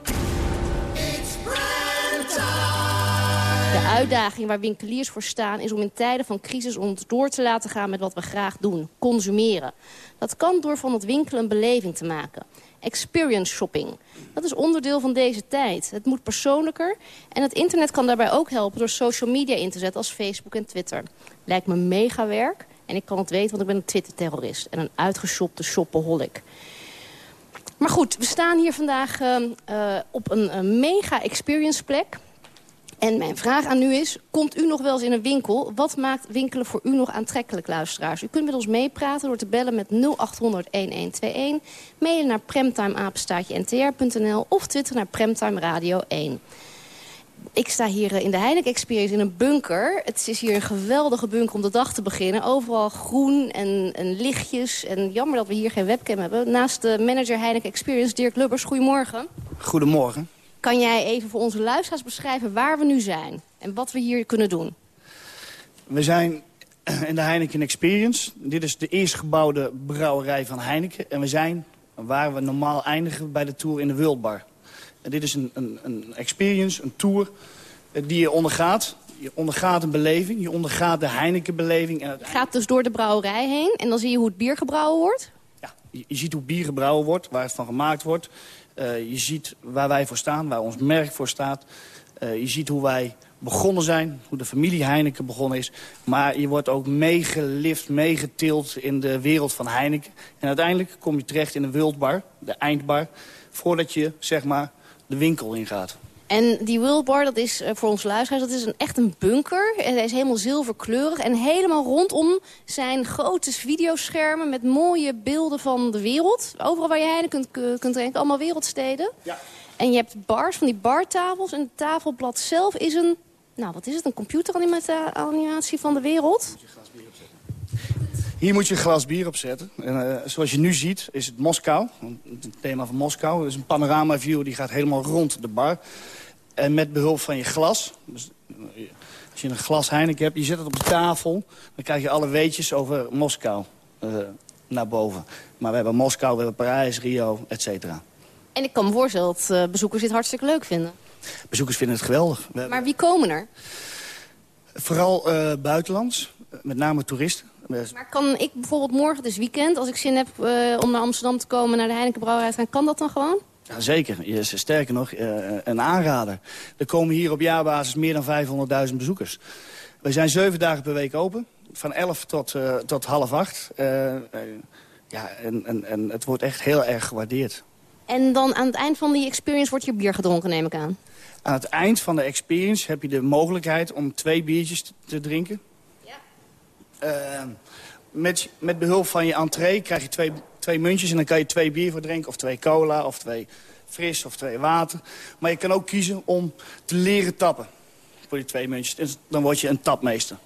De uitdaging waar winkeliers voor staan is om in tijden van crisis ons door te laten gaan met wat we graag doen, consumeren. Dat kan door van het winkelen een beleving te maken. Experience shopping. Dat is onderdeel van deze tijd. Het moet persoonlijker en het internet kan daarbij ook helpen door social media in te zetten als Facebook en Twitter. Lijkt me mega werk en ik kan het weten want ik ben een Twitter-terrorist en een uitgeshopte shopaholic. Maar goed, we staan hier vandaag uh, uh, op een, een mega experience plek. En mijn vraag aan u is, komt u nog wel eens in een winkel? Wat maakt winkelen voor u nog aantrekkelijk, luisteraars? U kunt met ons meepraten door te bellen met 0800-1121... mailen naar premtimeapenstaatje-ntr.nl... of twitteren naar Premtime Radio 1 ik sta hier in de Heineken Experience in een bunker. Het is hier een geweldige bunker om de dag te beginnen. Overal groen en, en lichtjes. En jammer dat we hier geen webcam hebben. Naast de manager Heineken Experience, Dirk Lubbers. Goedemorgen. Goedemorgen. Kan jij even voor onze luisteraars beschrijven waar we nu zijn? En wat we hier kunnen doen? We zijn in de Heineken Experience. Dit is de eerst gebouwde brouwerij van Heineken. En we zijn waar we normaal eindigen bij de Tour in de Worldbar. En dit is een, een, een experience, een tour eh, die je ondergaat. Je ondergaat een beleving, je ondergaat de Heineken-beleving. Je gaat dus door de brouwerij heen en dan zie je hoe het bier gebrouwen wordt? Ja, je, je ziet hoe bier gebrouwen wordt, waar het van gemaakt wordt. Uh, je ziet waar wij voor staan, waar ons merk voor staat. Uh, je ziet hoe wij begonnen zijn, hoe de familie Heineken begonnen is. Maar je wordt ook meegelift, meegetild in de wereld van Heineken. En uiteindelijk kom je terecht in de Worldbar, de eindbar... voordat je, zeg maar, de winkel ingaat. En die Worldbar, dat is uh, voor ons luisteraars, dat is een, echt een bunker. En hij is helemaal zilverkleurig. En helemaal rondom zijn grote videoschermen met mooie beelden van de wereld. Overal waar je Heineken kunt, kunt drinken, allemaal wereldsteden. Ja. En je hebt bars, van die bartafels. En het tafelblad zelf is een, nou wat is het, een computeranimatie van de wereld. Hier moet je een glas bier op zetten. En, uh, zoals je nu ziet is het Moskou. Het thema van Moskou. Het is een panorama-view die gaat helemaal rond de bar. En met behulp van je glas. Dus, eh, als je een glas Heineken hebt, je zet het op de tafel. Dan krijg je alle weetjes over Moskou uh, naar boven. Maar we hebben Moskou, we hebben Parijs, Rio, et cetera. En ik kan me voorstellen dat uh, bezoekers dit hartstikke leuk vinden. Bezoekers vinden het geweldig. We maar wie komen er? Vooral uh, buitenlands, met name toeristen. Maar kan ik bijvoorbeeld morgen, dus weekend, als ik zin heb uh, om naar Amsterdam te komen, naar de Heineken Brouwerij te gaan, kan dat dan gewoon? Ja, zeker. Sterker nog, uh, een aanrader. Er komen hier op jaarbasis meer dan 500.000 bezoekers. We zijn zeven dagen per week open. Van 11 tot, uh, tot half acht. ja, en, en, en het wordt echt heel erg gewaardeerd. En dan aan het eind van die experience wordt je bier gedronken, neem ik aan? Aan het eind van de experience heb je de mogelijkheid om twee biertjes te drinken. Uh, met, met behulp van je entree krijg je twee, twee muntjes... en dan kan je twee bier voor drinken, of twee cola, of twee fris, of twee water. Maar je kan ook kiezen om te leren tappen voor die twee muntjes. Dus dan word je een tapmeester.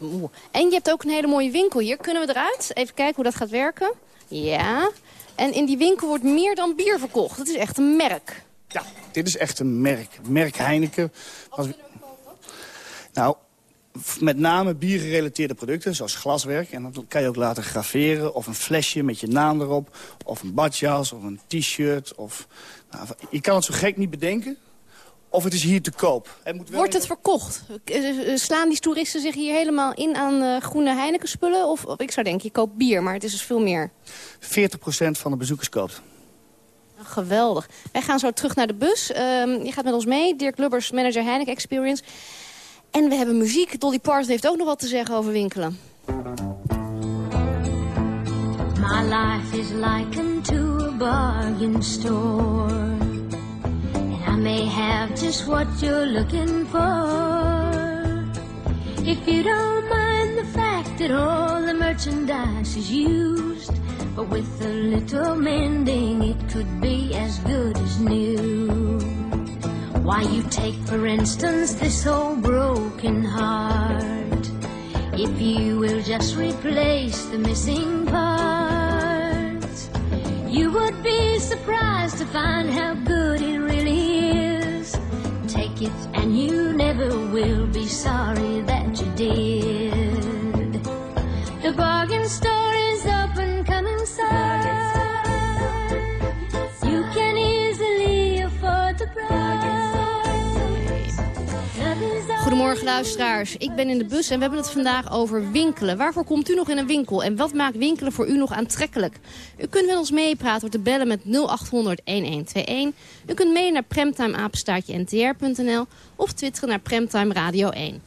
Oeh. En je hebt ook een hele mooie winkel hier. Kunnen we eruit? Even kijken hoe dat gaat werken. Ja. En in die winkel wordt meer dan bier verkocht. Dat is echt een merk. Ja, dit is echt een merk. Merk Heineken. Wat kunnen we kopen? Nou, met name biergerelateerde producten, zoals glaswerk. En dat kan je ook laten graveren. Of een flesje met je naam erop. Of een badjas, of een t-shirt. Of, nou, je kan het zo gek niet bedenken. Of het is hier te koop. Het moet wel Wordt het verkocht? Slaan die toeristen zich hier helemaal in aan uh, groene Heineken spullen? Of, of, ik zou denken, je koopt bier, maar het is dus veel meer. 40% van de bezoekers koopt. Geweldig. Wij gaan zo terug naar de bus. Uh, je gaat met ons mee. Dirk Lubbers, manager Heineken Experience. En we hebben muziek. Dolly Parton heeft ook nog wat te zeggen over winkelen. My life is likened to a bargain store. And I may have just what you're looking for. If you don't mind the fact that all the merchandise is used. But with a little mending it could be as good as new. Why you take, for instance, this old broken heart. If you will just replace the missing parts, you would be surprised to find how good it really is. Take it and you never will be sorry that you did. The bargain store Goedemorgen luisteraars, ik ben in de bus en we hebben het vandaag over winkelen. Waarvoor komt u nog in een winkel en wat maakt winkelen voor u nog aantrekkelijk? U kunt met ons meepraten door te bellen met 0800-1121. U kunt mee naar premtimeapenstaartje-ntr.nl of twitteren naar Premtime Radio 1.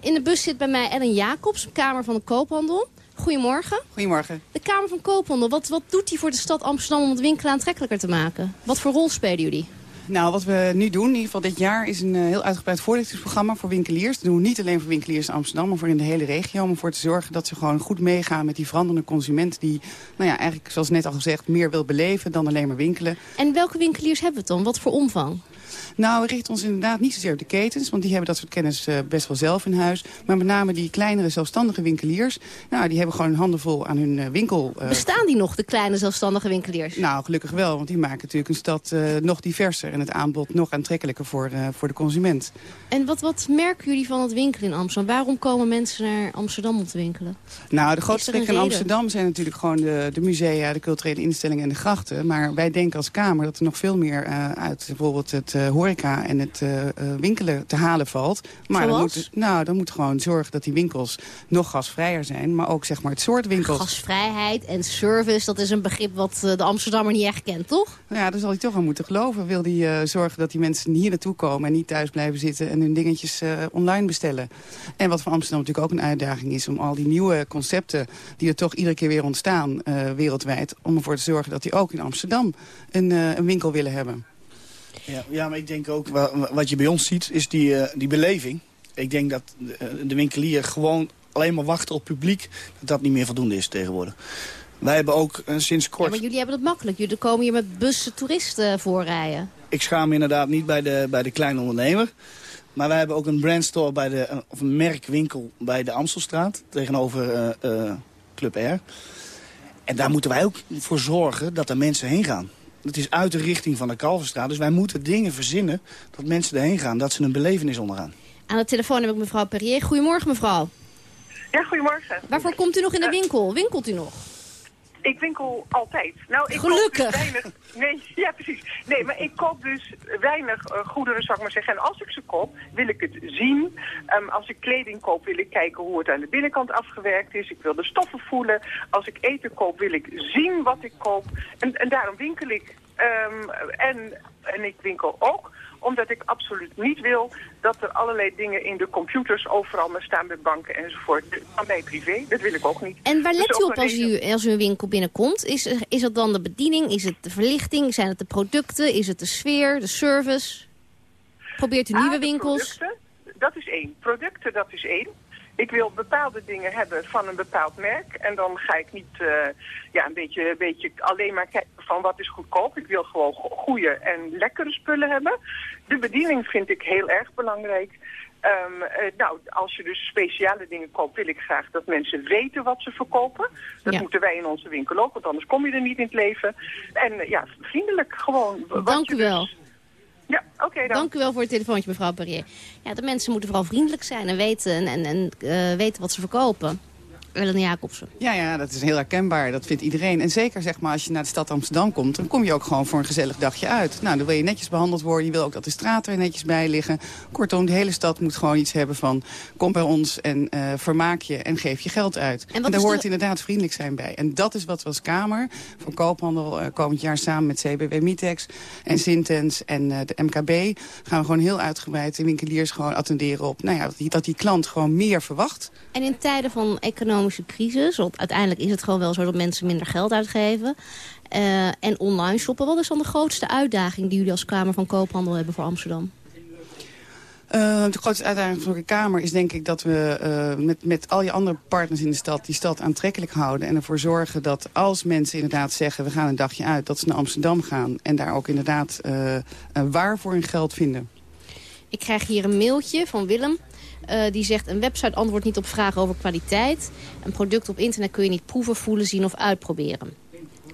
In de bus zit bij mij Ellen Jacobs, Kamer van de Koophandel. Goedemorgen. Goedemorgen. De Kamer van Koophandel, wat, wat doet die voor de stad Amsterdam om het winkelen aantrekkelijker te maken? Wat voor rol spelen jullie? Nou, wat we nu doen, in ieder geval dit jaar, is een uh, heel uitgebreid voorlichtingsprogramma voor winkeliers. Dat doen we niet alleen voor winkeliers in Amsterdam, maar voor in de hele regio. Om ervoor te zorgen dat ze gewoon goed meegaan met die veranderende consument die, nou ja, eigenlijk zoals net al gezegd, meer wil beleven dan alleen maar winkelen. En welke winkeliers hebben we dan? Wat voor omvang? Nou, we richten ons inderdaad niet zozeer op de ketens, want die hebben dat soort kennis uh, best wel zelf in huis. Maar met name die kleinere zelfstandige winkeliers, nou, die hebben gewoon handenvol aan hun uh, winkel. Uh... Bestaan die nog, de kleine zelfstandige winkeliers? Nou, gelukkig wel, want die maken natuurlijk een stad nog diverser en het aanbod nog aantrekkelijker voor, voor de consument. En wat, wat merken jullie van het winkelen in Amsterdam? Waarom komen mensen naar Amsterdam om te winkelen? Nou, de grootste trekken in Amsterdam zijn natuurlijk gewoon de, de musea, de culturele instellingen en de grachten. Maar wij denken als Kamer dat er nog veel meer uit bijvoorbeeld het uh, horeca en het uh, winkelen te halen valt. Maar dan moet, nou, dan moet gewoon zorgen dat die winkels nog gasvrijer zijn. Maar ook zeg maar het soort winkels. Gasvrijheid en service, dat is een begrip wat de Amsterdammer niet echt kent, toch? Nou ja, daar zal hij toch aan moeten geloven. Wil hij zorgen dat die mensen hier naartoe komen en niet thuis blijven zitten en hun dingetjes online bestellen. En wat voor Amsterdam natuurlijk ook een uitdaging is om al die nieuwe concepten die er toch iedere keer weer ontstaan wereldwijd, om ervoor te zorgen dat die ook in Amsterdam een, een winkel willen hebben. Ja, ja, maar ik denk ook, wat je bij ons ziet, is die, uh, die beleving. Ik denk dat de, de winkelier gewoon alleen maar wachten op publiek... dat dat niet meer voldoende is tegenwoordig. Wij hebben ook uh, sinds kort... Ja, maar jullie hebben het makkelijk. Jullie komen hier met bussen toeristen voorrijden. Ik schaam me inderdaad niet bij de, bij de kleine ondernemer. Maar wij hebben ook een brandstore bij de, of een merkwinkel bij de Amstelstraat. Tegenover uh, Club R. En daar moeten wij ook voor zorgen dat er mensen heen gaan. Het is uit de richting van de Kalverstraat. Dus wij moeten dingen verzinnen dat mensen erheen gaan. Dat ze een belevenis ondergaan. Aan de telefoon heb ik mevrouw Perrier. Goedemorgen mevrouw. Ja, goedemorgen. Waarvoor komt u nog in de winkel? Winkelt u nog? Ik winkel altijd. Nou, ik Gelukkig. Koop dus weinig, nee, ja precies. Nee, maar ik koop dus weinig uh, goederen, zou ik maar zeggen. En als ik ze koop, wil ik het zien. Um, als ik kleding koop, wil ik kijken hoe het aan de binnenkant afgewerkt is. Ik wil de stoffen voelen. Als ik eten koop, wil ik zien wat ik koop. En, en daarom winkel ik. Um, en, en ik winkel ook omdat ik absoluut niet wil dat er allerlei dingen in de computers overal maar staan met banken enzovoort. Van mij privé, dat wil ik ook niet. En waar let dus u op als u, als u een winkel binnenkomt? Is, is het dan de bediening? Is het de verlichting? Zijn het de producten? Is het de sfeer, de service? Probeert u ah, nieuwe winkels? dat is één. Producten, dat is één. Ik wil bepaalde dingen hebben van een bepaald merk. En dan ga ik niet uh, ja, een, beetje, een beetje alleen maar kijken van wat is goedkoop. Ik wil gewoon goede en lekkere spullen hebben. De bediening vind ik heel erg belangrijk. Um, uh, nou, als je dus speciale dingen koopt, wil ik graag dat mensen weten wat ze verkopen. Dat ja. moeten wij in onze winkel ook, want anders kom je er niet in het leven. En uh, ja, vriendelijk gewoon. Dank u wel. Dus... Ja, oké dan. Dank u wel voor het telefoontje, mevrouw Perrier. Ja, de mensen moeten vooral vriendelijk zijn en weten, en, en uh, weten wat ze verkopen. Ellen Jacobsen. Ja, ja, dat is heel herkenbaar. Dat vindt iedereen. En zeker zeg maar, als je naar de stad Amsterdam komt... dan kom je ook gewoon voor een gezellig dagje uit. Nou, dan wil je netjes behandeld worden. Je wil ook dat de straten er netjes bij liggen. Kortom, de hele stad moet gewoon iets hebben van... kom bij ons en uh, vermaak je en geef je geld uit. En, en daar hoort de... inderdaad vriendelijk zijn bij. En dat is wat we als Kamer van Koophandel uh, komend jaar... samen met CBW Mitex en Sintens en uh, de MKB... gaan we gewoon heel uitgebreid de winkeliers gewoon attenderen op... Nou ja, dat, die, dat die klant gewoon meer verwacht. En in tijden van economische crisis, want uiteindelijk is het gewoon wel zo dat mensen minder geld uitgeven... Uh, en online shoppen, wat is dan de grootste uitdaging die jullie als Kamer van Koophandel hebben voor Amsterdam? Uh, de grootste uitdaging voor de Kamer is denk ik dat we uh, met, met al je andere partners in de stad die stad aantrekkelijk houden. En ervoor zorgen dat als mensen inderdaad zeggen we gaan een dagje uit, dat ze naar Amsterdam gaan. En daar ook inderdaad uh, waar voor hun geld vinden. Ik krijg hier een mailtje van Willem. Uh, die zegt een website antwoordt niet op vragen over kwaliteit. Een product op internet kun je niet proeven, voelen, zien of uitproberen.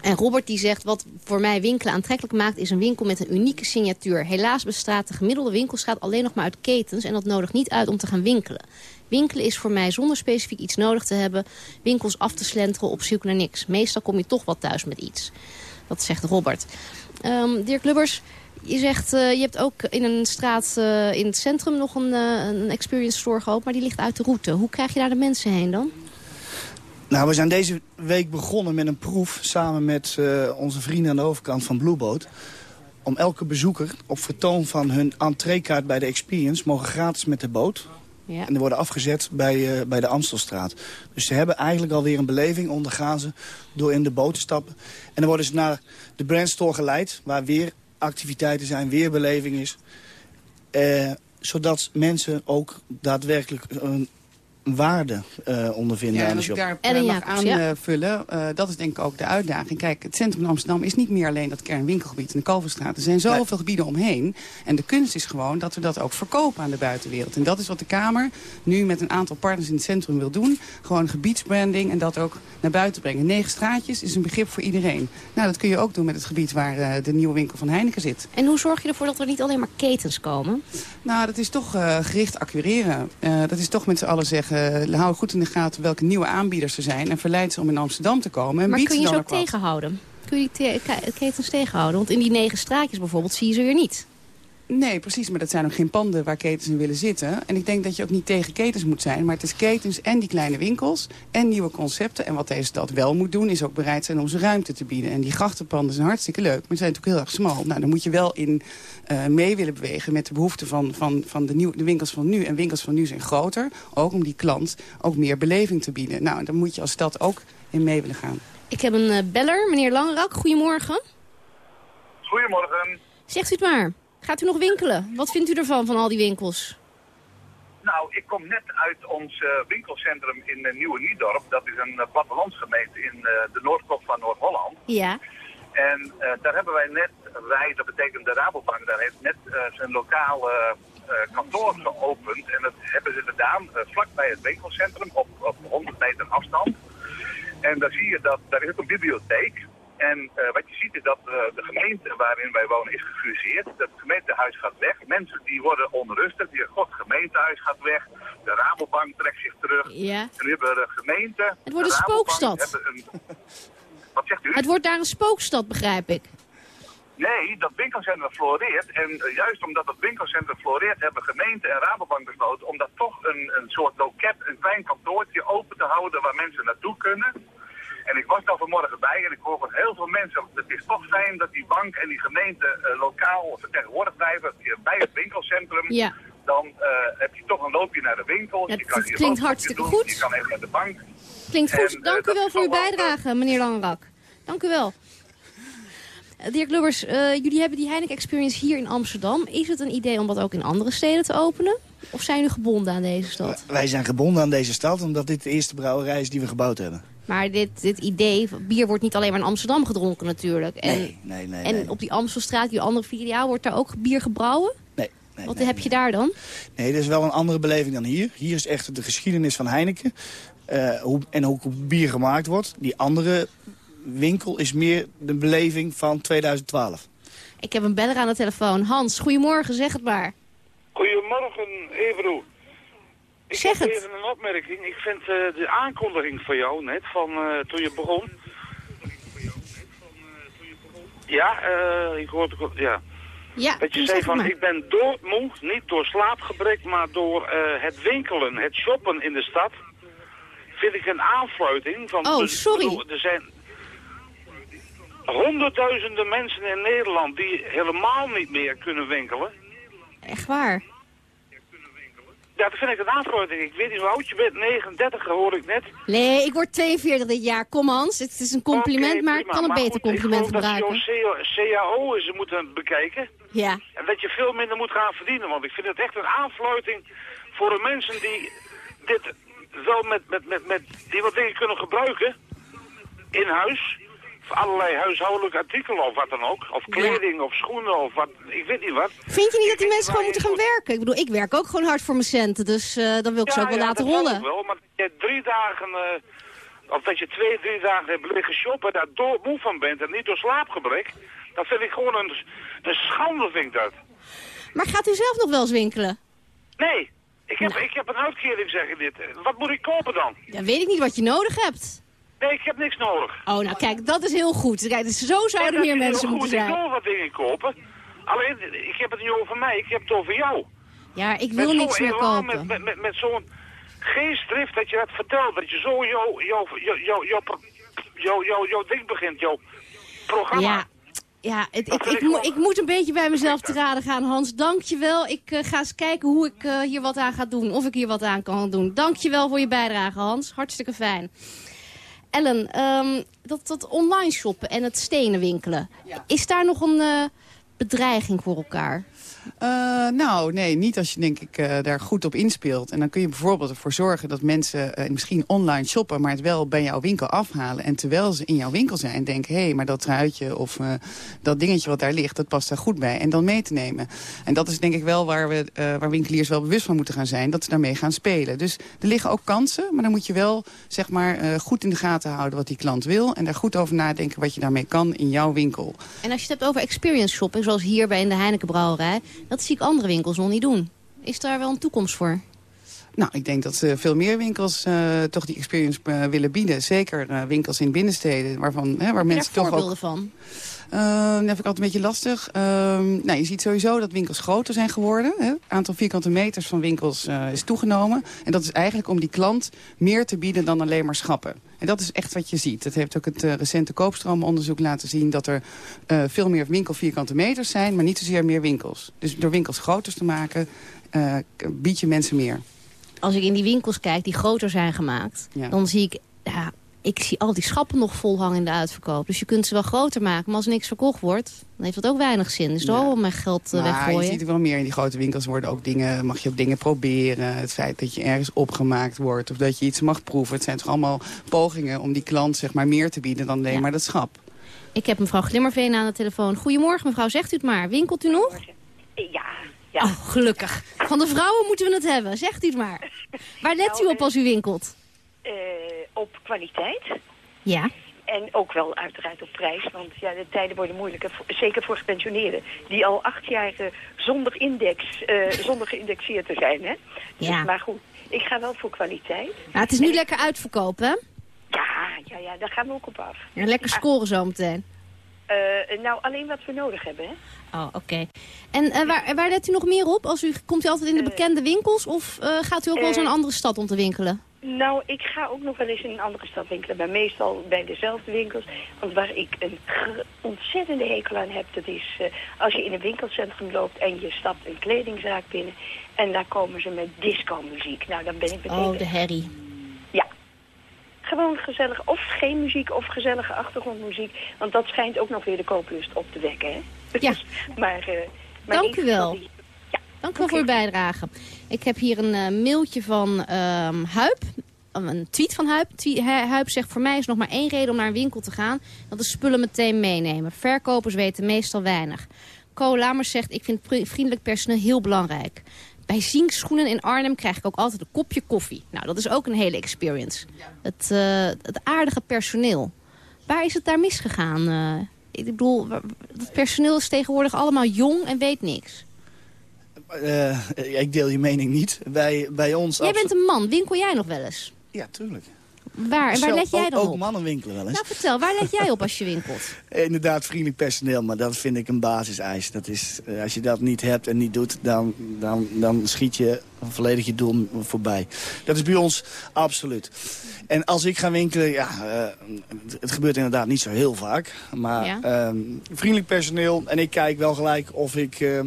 En Robert die zegt, wat voor mij winkelen aantrekkelijk maakt... is een winkel met een unieke signatuur. Helaas bestaat de gemiddelde winkelstraat alleen nog maar uit ketens... en dat nodigt niet uit om te gaan winkelen. Winkelen is voor mij zonder specifiek iets nodig te hebben... winkels af te slenteren op zoek naar niks. Meestal kom je toch wat thuis met iets. Dat zegt Robert. Um, Dirk Lubbers, je zegt, uh, je hebt ook in een straat uh, in het centrum nog een, uh, een experience store geopend, maar die ligt uit de route. Hoe krijg je daar de mensen heen dan? Nou, we zijn deze week begonnen met een proef samen met onze vrienden aan de overkant van Blueboat. Om elke bezoeker op vertoon van hun entreekaart bij de experience mogen gratis met de boot. Ja. En die worden afgezet bij, bij de Amstelstraat. Dus ze hebben eigenlijk alweer een beleving ondergaan ze door in de boot te stappen. En dan worden ze naar de brandstore geleid, waar weer activiteiten zijn, weerbeleving is. Uh, zodat mensen ook daadwerkelijk een waarde uh, ondervinden ja, aan de shop. daar en mag aanvullen, ja. uh, dat is denk ik ook de uitdaging. Kijk, het centrum van Amsterdam is niet meer alleen dat kernwinkelgebied in de Kalverstraat. Er zijn zoveel nee. gebieden omheen. En de kunst is gewoon dat we dat ook verkopen aan de buitenwereld. En dat is wat de Kamer nu met een aantal partners in het centrum wil doen. Gewoon gebiedsbranding en dat ook naar buiten brengen. Negen straatjes is een begrip voor iedereen. Nou, dat kun je ook doen met het gebied waar uh, de nieuwe winkel van Heineken zit. En hoe zorg je ervoor dat er niet alleen maar ketens komen? Nou, dat is toch gericht accureren. dat is toch met z'n allen zeggen uh, hou goed in de gaten welke nieuwe aanbieders er zijn... en verleid ze om in Amsterdam te komen. En maar kun je ze ook tegenhouden? Kun je die te ketens tegenhouden? Want in die negen straatjes bijvoorbeeld zie je ze weer niet. Nee, precies. Maar dat zijn ook geen panden waar ketens in willen zitten. En ik denk dat je ook niet tegen ketens moet zijn. Maar het is ketens en die kleine winkels en nieuwe concepten. En wat deze stad wel moet doen, is ook bereid zijn om ze ruimte te bieden. En die grachtenpanden zijn hartstikke leuk, maar ze zijn natuurlijk heel erg smal. Nou, dan moet je wel in uh, mee willen bewegen met de behoeften van, van, van de, nieuw, de winkels van nu. En winkels van nu zijn groter, ook om die klant ook meer beleving te bieden. Nou, dan moet je als stad ook in mee willen gaan. Ik heb een uh, beller, meneer Langrak. Goedemorgen. Goedemorgen. Zegt u het maar. Gaat u nog winkelen? Wat vindt u ervan, van al die winkels? Nou, ik kom net uit ons uh, winkelcentrum in uh, Nieuwe Niedorp. Dat is een uh, plattelandsgemeente in de noordkop van Noord-Holland. Ja. En daar hebben wij net, wij, dat betekent de Rabobank, daar heeft net zijn lokale kantoor geopend. En dat hebben ze gedaan vlakbij het winkelcentrum op, op 100 meter afstand. En daar zie je dat, daar is ook een bibliotheek. En uh, wat je ziet is dat uh, de gemeente waarin wij wonen is gefuseerd. Het gemeentehuis gaat weg. Mensen die worden onrustig. Die zeggen, god, het gemeentehuis gaat weg. De Rabobank trekt zich terug. Ja. En nu hebben we de gemeente... Het wordt een spookstad. Een... Wat zegt u? Het wordt daar een spookstad, begrijp ik. Nee, dat winkelcentrum floreert. En uh, juist omdat dat winkelcentrum floreert, hebben gemeente en Rabobank besloten om dat toch een, een soort loket, een klein kantoortje open te houden waar mensen naartoe kunnen. En ik was daar vanmorgen bij en ik hoor van heel veel mensen, het is toch fijn dat die bank en die gemeente uh, lokaal vertegenwoordigd blijven bij het winkelcentrum. Ja. Dan uh, heb je toch een loopje naar de winkel. Ja, je kan het klinkt hartstikke doen, goed. Je kan even naar de bank. Klinkt goed. En, Dank uh, u wel voor uw bijdrage, meneer Langrak. Dank u wel. Dirk Lubbers, jullie hebben die Heineken Experience hier in Amsterdam. Is het een idee om dat ook in andere steden te openen? Of zijn jullie gebonden aan deze stad? Wij zijn gebonden aan deze stad, omdat dit de eerste brouwerij is die we gebouwd hebben. Maar dit, dit idee, bier wordt niet alleen maar in Amsterdam gedronken natuurlijk. En, nee, nee, nee. En nee. op die Amstelstraat, die andere filiaal, wordt daar ook bier gebrouwen? Nee. nee Wat nee, heb je daar dan? Nee, dat is wel een andere beleving dan hier. Hier is echt de geschiedenis van Heineken. Uh, hoe, en hoe bier gemaakt wordt. Die andere winkel is meer de beleving van 2012. Ik heb een beller aan de telefoon. Hans, goedemorgen, zeg het maar. Goedemorgen, Ebro. Ik zeg heb het. even een opmerking. Ik vind uh, de aankondiging van jou net, van uh, toen je begon. Ja, uh, ik hoorde... Ja. Ja, dat je zei van, ik ben doodmoe, niet door slaapgebrek, maar door het winkelen, het shoppen in de stad. Vind ik een aanfluiting. Van, oh, sorry. Bedoel, er zijn honderdduizenden mensen in Nederland die helemaal niet meer kunnen winkelen. Echt waar? Ja, dat vind ik een aanfluiting. Ik weet niet hoe oud je bent. 39 hoor ik net. Nee, ik word 42 dit jaar. Kom Hans, het is een compliment, okay, maar ik kan een maar beter goed, compliment ik gebruiken. dat je CAO eens moeten bekijken. Ja. En dat je veel minder moet gaan verdienen. Want ik vind het echt een aanfluiting voor de mensen die dit wel met, met, met, met die wat dingen kunnen gebruiken. In huis. Of allerlei huishoudelijke artikelen of wat dan ook. Of kleding ja. of schoenen of wat. Ik weet niet wat. Vind je niet dat die mensen gewoon moeten gaan werken? Ik bedoel, ik werk ook gewoon hard voor mijn centen. Dus uh, dan wil ik ja, ze ook wel ja, laten dat rollen. Ook wel, maar dat je drie dagen... Uh, of dat je twee, drie dagen hebt liggen shoppen, daar doodmoe van bent en niet door slaapgebrek. Dat vind ik gewoon een, een schande, vind ik dat. Maar gaat u zelf nog wel eens winkelen? Nee. Ik heb, nou. ik heb een uitkering, zeg je dit. Wat moet ik kopen dan? Ja, weet ik niet wat je nodig hebt. Nee, ik heb niks nodig. Oh, nou kijk, dat is heel goed. Kijk, dus zo zouden meer mensen moeten zijn. Ik wil wat dingen kopen. Alleen, ik heb het niet over mij, ik heb het over jou. Ja, ik wil niks meer kopen. Met, met, met, met zo'n geestdrift dat je dat vertelt. Dat je zo jouw jou, jou, jou, jou, jou, jou, jou ding begint, jouw programma. Ja. Ja, het, ik, ik, mo ik, moet een beetje bij mezelf te raden gaan, Hans. Dank je wel. Ik uh, ga eens kijken hoe ik uh, hier wat aan ga doen. Of ik hier wat aan kan doen. Dank je wel voor je bijdrage, Hans. Hartstikke fijn. Ellen, um, dat, dat online shoppen en het stenen winkelen. Ja. Is daar nog een uh, bedreiging voor elkaar? Uh, nou, nee, niet als je denk ik uh, daar goed op inspeelt. En dan kun je bijvoorbeeld ervoor zorgen dat mensen uh, misschien online shoppen... maar het wel bij jouw winkel afhalen. En terwijl ze in jouw winkel zijn, denken... hé, hey, maar dat truitje of dat dingetje wat daar ligt, dat past daar goed bij. En dan mee te nemen. En dat is denk ik wel waar, we, waar winkeliers wel bewust van moeten gaan zijn... dat ze daarmee gaan spelen. Dus er liggen ook kansen, maar dan moet je wel zeg maar, goed in de gaten houden... wat die klant wil en daar goed over nadenken wat je daarmee kan in jouw winkel. En als je het hebt over experience shopping, zoals hier bij in de Heineken Brouwerij... Dat zie ik andere winkels nog niet doen. Is daar wel een toekomst voor? Nou, ik denk dat uh, veel meer winkels uh, toch die experience uh, willen bieden. Zeker winkels in binnensteden, waarvan, hè, waar Heb mensen toch voorbeelden ook... van? Uh, dat vind ik altijd een beetje lastig. Uh, nou, je ziet sowieso dat winkels groter zijn geworden. Het aantal vierkante meters van winkels uh, is toegenomen. En dat is eigenlijk om die klant meer te bieden dan alleen maar schappen. En dat is echt wat je ziet. Dat heeft ook het uh, recente koopstroomonderzoek laten zien... dat er uh, veel meer winkelvierkante meters zijn, maar niet zozeer meer winkels. Dus door winkels groter te maken, bied je mensen meer. Als ik in die winkels kijk die groter zijn gemaakt... Ja. dan zie ik... Ja, ik zie al die schappen nog vol hangen in de uitverkoop. Dus je kunt ze wel groter maken. Maar als er niks verkocht wordt, dan heeft dat ook weinig zin. Dus ja. al mijn geld nou, weggooien. Je ziet er wel meer in die grote winkels worden ook dingen, mag je ook dingen proberen. Het feit dat je ergens opgemaakt wordt of dat je iets mag proeven. Het zijn toch allemaal pogingen om die klant zeg maar, meer te bieden dan alleen ja. maar dat schap. Ik heb mevrouw Glimmerveen aan de telefoon. Goedemorgen mevrouw, zegt u het maar. Winkelt u nog? Ja. Ja. Oh, gelukkig. Van de vrouwen moeten we het hebben. Zegt u het maar. Waar let u op als u winkelt? Uh, op kwaliteit. Ja. En ook wel uiteraard op prijs, want ja, de tijden worden moeilijker. Zeker voor gepensioneerden, die al acht jaar uh, zonder, index, uh, zonder geïndexeerd te zijn. Hè? Dus, ja. Maar goed, ik ga wel voor kwaliteit. Nou, het is nu en lekker uitverkopen? Ja, ja, ja, daar gaan we ook op af. Ja, lekker scoren zo meteen. Uh, nou, alleen wat we nodig hebben, hè? Oh, oké. Okay. En uh, waar, waar let u nog meer op? Als u, komt u altijd in de bekende winkels of gaat u ook wel eens naar een andere stad om te winkelen? Nou, ik ga ook nog wel eens in een andere stad winkelen. Maar meestal bij dezelfde winkels. Want waar ik een ontzettende hekel aan heb... dat is uh, als je in een winkelcentrum loopt en je stapt een kledingzaak binnen... en daar komen ze met disco-muziek. Nou, dan ben ik meteen... Oh, de herrie. Ja. Gewoon gezellig, of geen muziek, of gezellige achtergrondmuziek. Want dat schijnt ook nog weer de kooplust op te wekken, hè? Ja. maar, uh, maar Dank u wel. Die... Dank voor uw bijdrage. Ik heb hier een uh, mailtje van um, Huip. Een tweet van Huip. Huip zegt, voor mij is nog maar één reden om naar een winkel te gaan. Dat is spullen meteen meenemen. Verkopers weten meestal weinig. Co Lamers zegt, ik vind vriendelijk personeel heel belangrijk. Bij Zink Schoenen in Arnhem krijg ik ook altijd een kopje koffie. Nou, dat is ook een hele experience. Het, uh, het aardige personeel. Waar is het daar misgegaan? Uh, ik bedoel, het personeel is tegenwoordig allemaal jong en weet niks. Uh, ik deel je mening niet. Bij, bij ons... Jij bent een man. Winkel jij nog wel eens? Ja, tuurlijk. Waar? En waar let jij dan ook, op? Ook mannen winkelen wel eens. Nou, vertel. Waar let jij op als je winkelt? Inderdaad, vriendelijk personeel. Maar dat vind ik een basiseis. Dat is, als je dat niet hebt en niet doet, dan, dan, dan schiet je volledig je doel voorbij. Dat is bij ons absoluut. En als ik ga winkelen, ja, uh, het gebeurt inderdaad niet zo heel vaak. Maar ja. uh, vriendelijk personeel. En ik kijk wel gelijk of, ik, uh,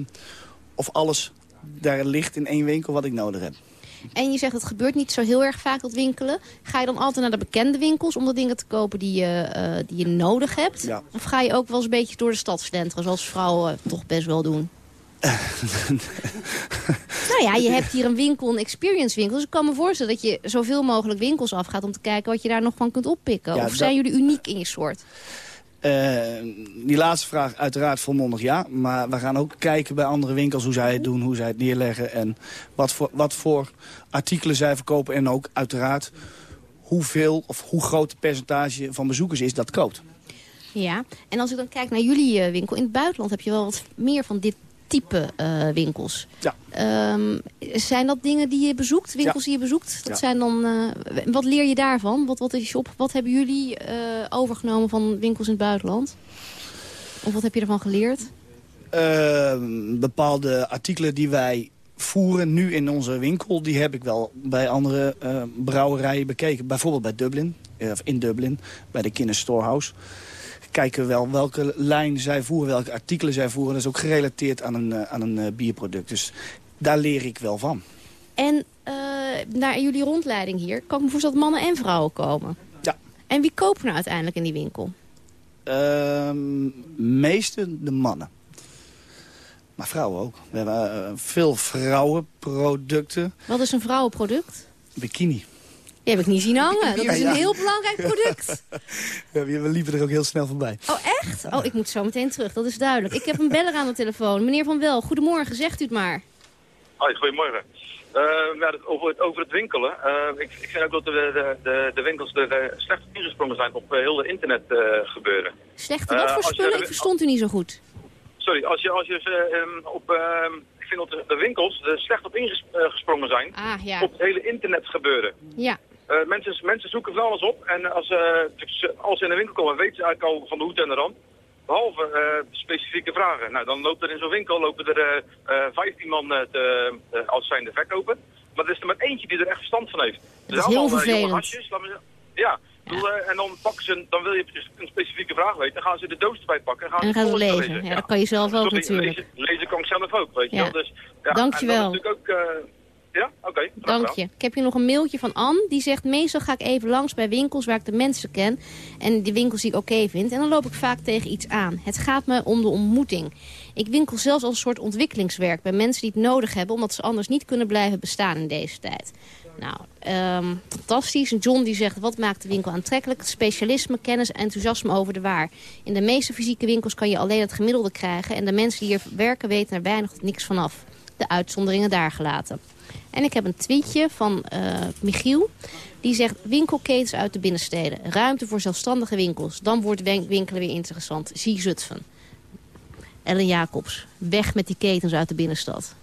of alles daar ligt in één winkel wat ik nodig heb. En je zegt het gebeurt niet zo heel erg vaak dat winkelen. Ga je dan altijd naar de bekende winkels om de dingen te kopen die je, uh, die je nodig hebt? Ja. Of ga je ook wel eens een beetje door de stad slenteren, zoals vrouwen toch best wel doen? nou ja, je hebt hier een winkel, een experience winkel. Dus ik kan me voorstellen dat je zoveel mogelijk winkels afgaat... om te kijken wat je daar nog van kunt oppikken. Ja, of zijn jullie uniek in je soort? Uh, die laatste vraag uiteraard volmondig ja. Maar we gaan ook kijken bij andere winkels hoe zij het doen, hoe zij het neerleggen... en wat voor, wat voor artikelen zij verkopen. En ook uiteraard hoeveel of hoe groot het percentage van bezoekers is dat koopt. Ja, en als ik dan kijk naar jullie uh, winkel... in het buitenland heb je wel wat meer van dit type uh, winkels. Ja. Um, zijn dat dingen die je bezoekt, winkels ja. die je bezoekt? Dat ja. zijn dan, uh, wat leer je daarvan? Wat, wat, is je op, wat hebben jullie uh, overgenomen van winkels in het buitenland? Of wat heb je ervan geleerd? Ehm, bepaalde artikelen die wij voeren nu in onze winkel... die heb ik wel bij andere brouwerijen bekeken. Bijvoorbeeld bij Dublin, of in Dublin, bij de Guinness Storehouse kijken wel welke lijn zij voeren, welke artikelen zij voeren. Dat is ook gerelateerd aan een, uh, aan een uh, bierproduct. Dus daar leer ik wel van. En uh, naar jullie rondleiding hier, kan ik me voorstellen dat mannen en vrouwen komen? Ja. En wie koopt nou uiteindelijk in die winkel? Ehm, meeste de mannen. Maar vrouwen ook. We hebben veel vrouwenproducten. Wat is een vrouwenproduct? Bikini. Die heb ik niet zien hangen. Dat is een heel belangrijk product. ja, we liepen er ook heel snel voorbij. Oh, echt? Oh, ik moet zo meteen terug. Dat is duidelijk. Ik heb een beller aan de telefoon. Meneer Van Wel, goedemorgen. Zegt u het maar. Hoi, goedemorgen. Uh, ja, over, het, over het winkelen. Uh, ik, ik vind ook dat de, de, de, de winkels er uh, slecht ingesprongen zijn op heel de internet gebeuren. Slecht? Wat voor spullen? Je, ik verstond u niet zo goed. Sorry, als je, als je um, op... Um, ik vind dat de, de winkels er slecht op ingesprongen zijn ah, ja. op het hele internet gebeuren. Ja. Uh, mensen, mensen zoeken van alles op en als, uh, als ze in de winkel komen weten ze eigenlijk al van de hoed en de rand. behalve eh, specifieke vragen. Nou, dan loopt er in zo'n winkel lopen er eh, eh, 15 man eh, te, eh, als zijnde verkopen. Maar er is er maar eentje die er echt verstand van heeft. Dat is heel eh, vervelend. zeggen. Ja, eh, en dan pakken ze, dan wil je dus een specifieke vraag weten, dan gaan ze de doos erbij pakken en gaan En gaan ze volgende lezen. Ja, dat kan je zelf ook Sorry, natuurlijk. Lezen, lezen kan ik zelf ook, weet je Ja. wel. Dus, ja, Dankjewel. En dan natuurlijk ook, eh, ja, oké. graag Dank je. Ik heb hier nog een mailtje van Anne. Die zegt, meestal ga ik even langs bij winkels waar ik de mensen ken. En die winkels die ik oké vind. En dan loop ik vaak tegen iets aan. Het gaat me om de ontmoeting. Ik winkel zelfs als een soort ontwikkelingswerk bij mensen die het nodig hebben... omdat ze anders niet kunnen blijven bestaan in deze tijd. Nou, ehm, fantastisch. John die zegt, wat maakt de winkel aantrekkelijk? Specialisme, kennis en enthousiasme over de waar. In de meeste fysieke winkels kan je alleen het gemiddelde krijgen... en de mensen die hier werken weten er weinig of niks vanaf. De uitzonderingen daar gelaten. En ik heb een tweetje van eh, Michiel. Die zegt winkelketens uit de binnensteden. Ruimte voor zelfstandige winkels. Dan wordt winkelen weer interessant. Zie Zutphen. Ellen Jacobs. Weg met die ketens uit de binnenstad.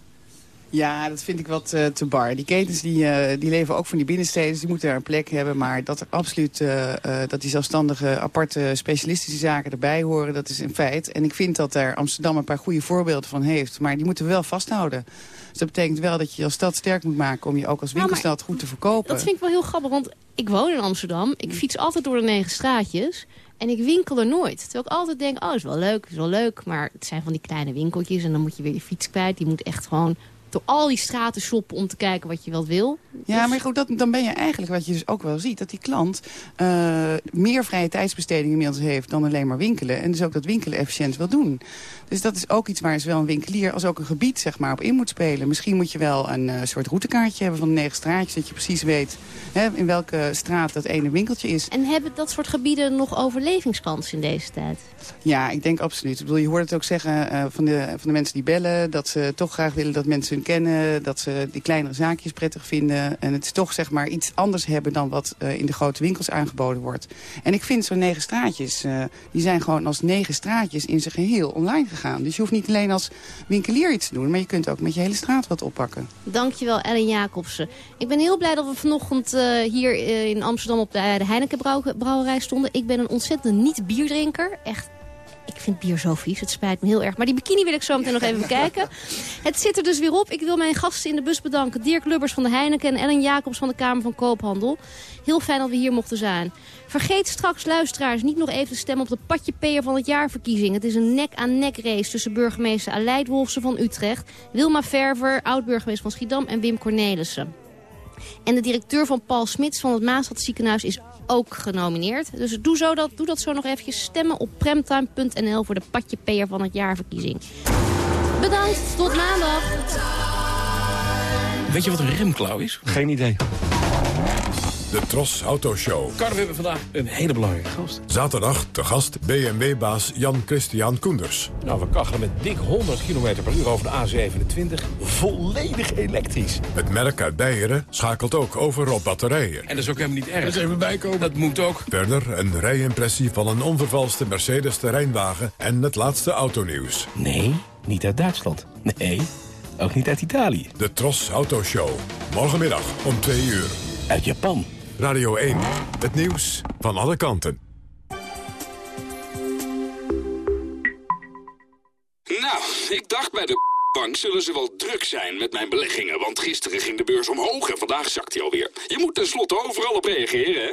Ja, dat vind ik wat eh, te bar. Die ketens die, eh, die leven ook van die binnensteden, dus die moeten daar een plek hebben. Maar dat er absoluut eh, dat die zelfstandige, aparte, specialistische zaken erbij horen, dat is een feit. En ik vind dat daar Amsterdam een paar goede voorbeelden van heeft. Maar die moeten we wel vasthouden. Dus dat betekent wel dat je je als stad sterk moet maken om je ook als Nou, winkelstad goed te verkopen. Dat vind ik wel heel grappig, want ik woon in Amsterdam. Ik fiets altijd door de negen straatjes. En ik winkel er nooit. Terwijl ik altijd denk, oh, is wel leuk, is wel leuk. Maar het zijn van die kleine winkeltjes en dan moet je weer je fiets kwijt. Die moet echt gewoon door al die straten shoppen om te kijken wat je wel wil. Ja, maar goed, dat, dan ben je eigenlijk, wat je dus ook wel ziet... dat die klant eh, meer vrije tijdsbesteding inmiddels heeft dan alleen maar winkelen. En dus ook dat winkelen efficiënt wil doen. Dus dat is ook iets waar zowel een winkelier als ook een gebied zeg maar, op in moet spelen. Misschien moet je wel een eh, soort routekaartje hebben van de negen straatjes... dat je precies weet hè, in welke straat dat ene winkeltje is. En hebben dat soort gebieden nog overlevingskans in deze tijd? Ja, ik denk absoluut. Ik bedoel, je hoort het ook zeggen eh, van, de, van de mensen die bellen... dat ze toch graag willen dat mensen hun kennen... dat ze die kleinere zaakjes prettig vinden. En het is toch zeg maar iets anders hebben... dan wat eh, in de grote winkels aangeboden wordt. En ik vind zo'n negen straatjes... die zijn gewoon als negen straatjes in zijn geheel online gegaan. Dus je hoeft niet alleen als winkelier iets te doen... maar je kunt ook met je hele straat wat oppakken. Dankjewel, Ellen Jacobsen. Ik ben heel blij dat we vanochtend eh, hier eh, in Amsterdam op de, de Heineken brouw- brouwerij stonden. Ik ben een ontzettende niet-bierdrinker. Echt, ik vind bier zo vies. Het spijt me heel erg. Maar die bikini wil ik zo meteen nog even bekijken. Het zit er dus weer op. Ik wil mijn gasten in de bus bedanken. Dirk Lubbers van de Heineken en Ellen Jacobs van de Kamer van Koophandel. Heel fijn dat we hier mochten zijn. Vergeet straks, luisteraars, niet nog even te stemmen op de Patje Peer van het jaarverkiezing. Het is een nek-aan-nek race tussen burgemeester Aleid Wolfsen van Utrecht... Wilma Verver, oud-burgemeester van Schiedam en Wim Cornelissen. En de directeur van Paul Smits van het Maastad ziekenhuis is ook genomineerd. Dus doe, zo dat, doe dat zo nog eventjes. Stemmen op premtime.nl voor de Patje Peer van het jaarverkiezing. Bedankt, tot maandag. Weet je wat een remklauw is? Geen idee. De Tros Autoshow. Carl, we hebben vandaag een hele belangrijke gast. Zaterdag te gast BMW-baas Jan Christian Koenders. Nou, we kachelen met dik 100 km per uur over de A27. Volledig elektrisch. Het merk uit Beieren schakelt ook over op batterijen. En dat is ook helemaal niet erg. Dat is even bijkomen. Dat moet ook. Verder een rijimpressie van een onvervalste Mercedes terreinwagen en het laatste autonieuws. Nee, niet uit Duitsland. Nee, ook niet uit Italië. De Tros Autoshow. Morgenmiddag om 2 uur. Uit Japan. Radio 1. Het nieuws van alle kanten. Nou, ik dacht bij de bank zullen ze wel druk zijn met mijn beleggingen. Want gisteren ging de beurs omhoog en vandaag zakt hij alweer. Je moet tenslotte overal op reageren, hè?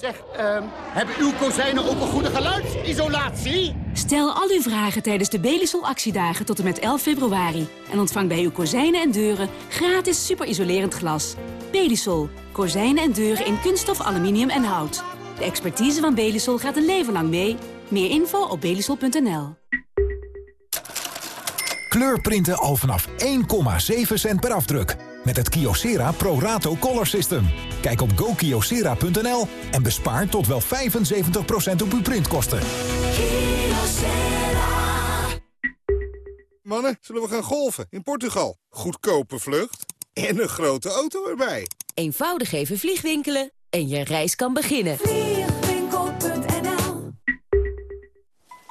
Zeg, ehm, hebben uw kozijnen ook een goede geluidsisolatie? Stel al uw vragen tijdens de Belisol actiedagen tot en met 11 februari. En ontvang bij uw kozijnen en deuren gratis superisolerend glas. Belisol. Kozijnen en deuren in kunststof, aluminium en hout. De expertise van Belisol gaat een leven lang mee. Meer info op belisol.nl. Kleurprinten al vanaf 1,7 cent per afdruk. Met het Kyocera Pro Rato Color System. Kijk op gokyocera.nl en bespaar tot wel 75% op uw printkosten. Mannen, zullen we gaan golfen in Portugal? Goedkope vlucht en een grote auto erbij. Eenvoudig even vliegwinkelen en je reis kan beginnen.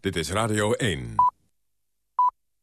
Dit is Radio 1.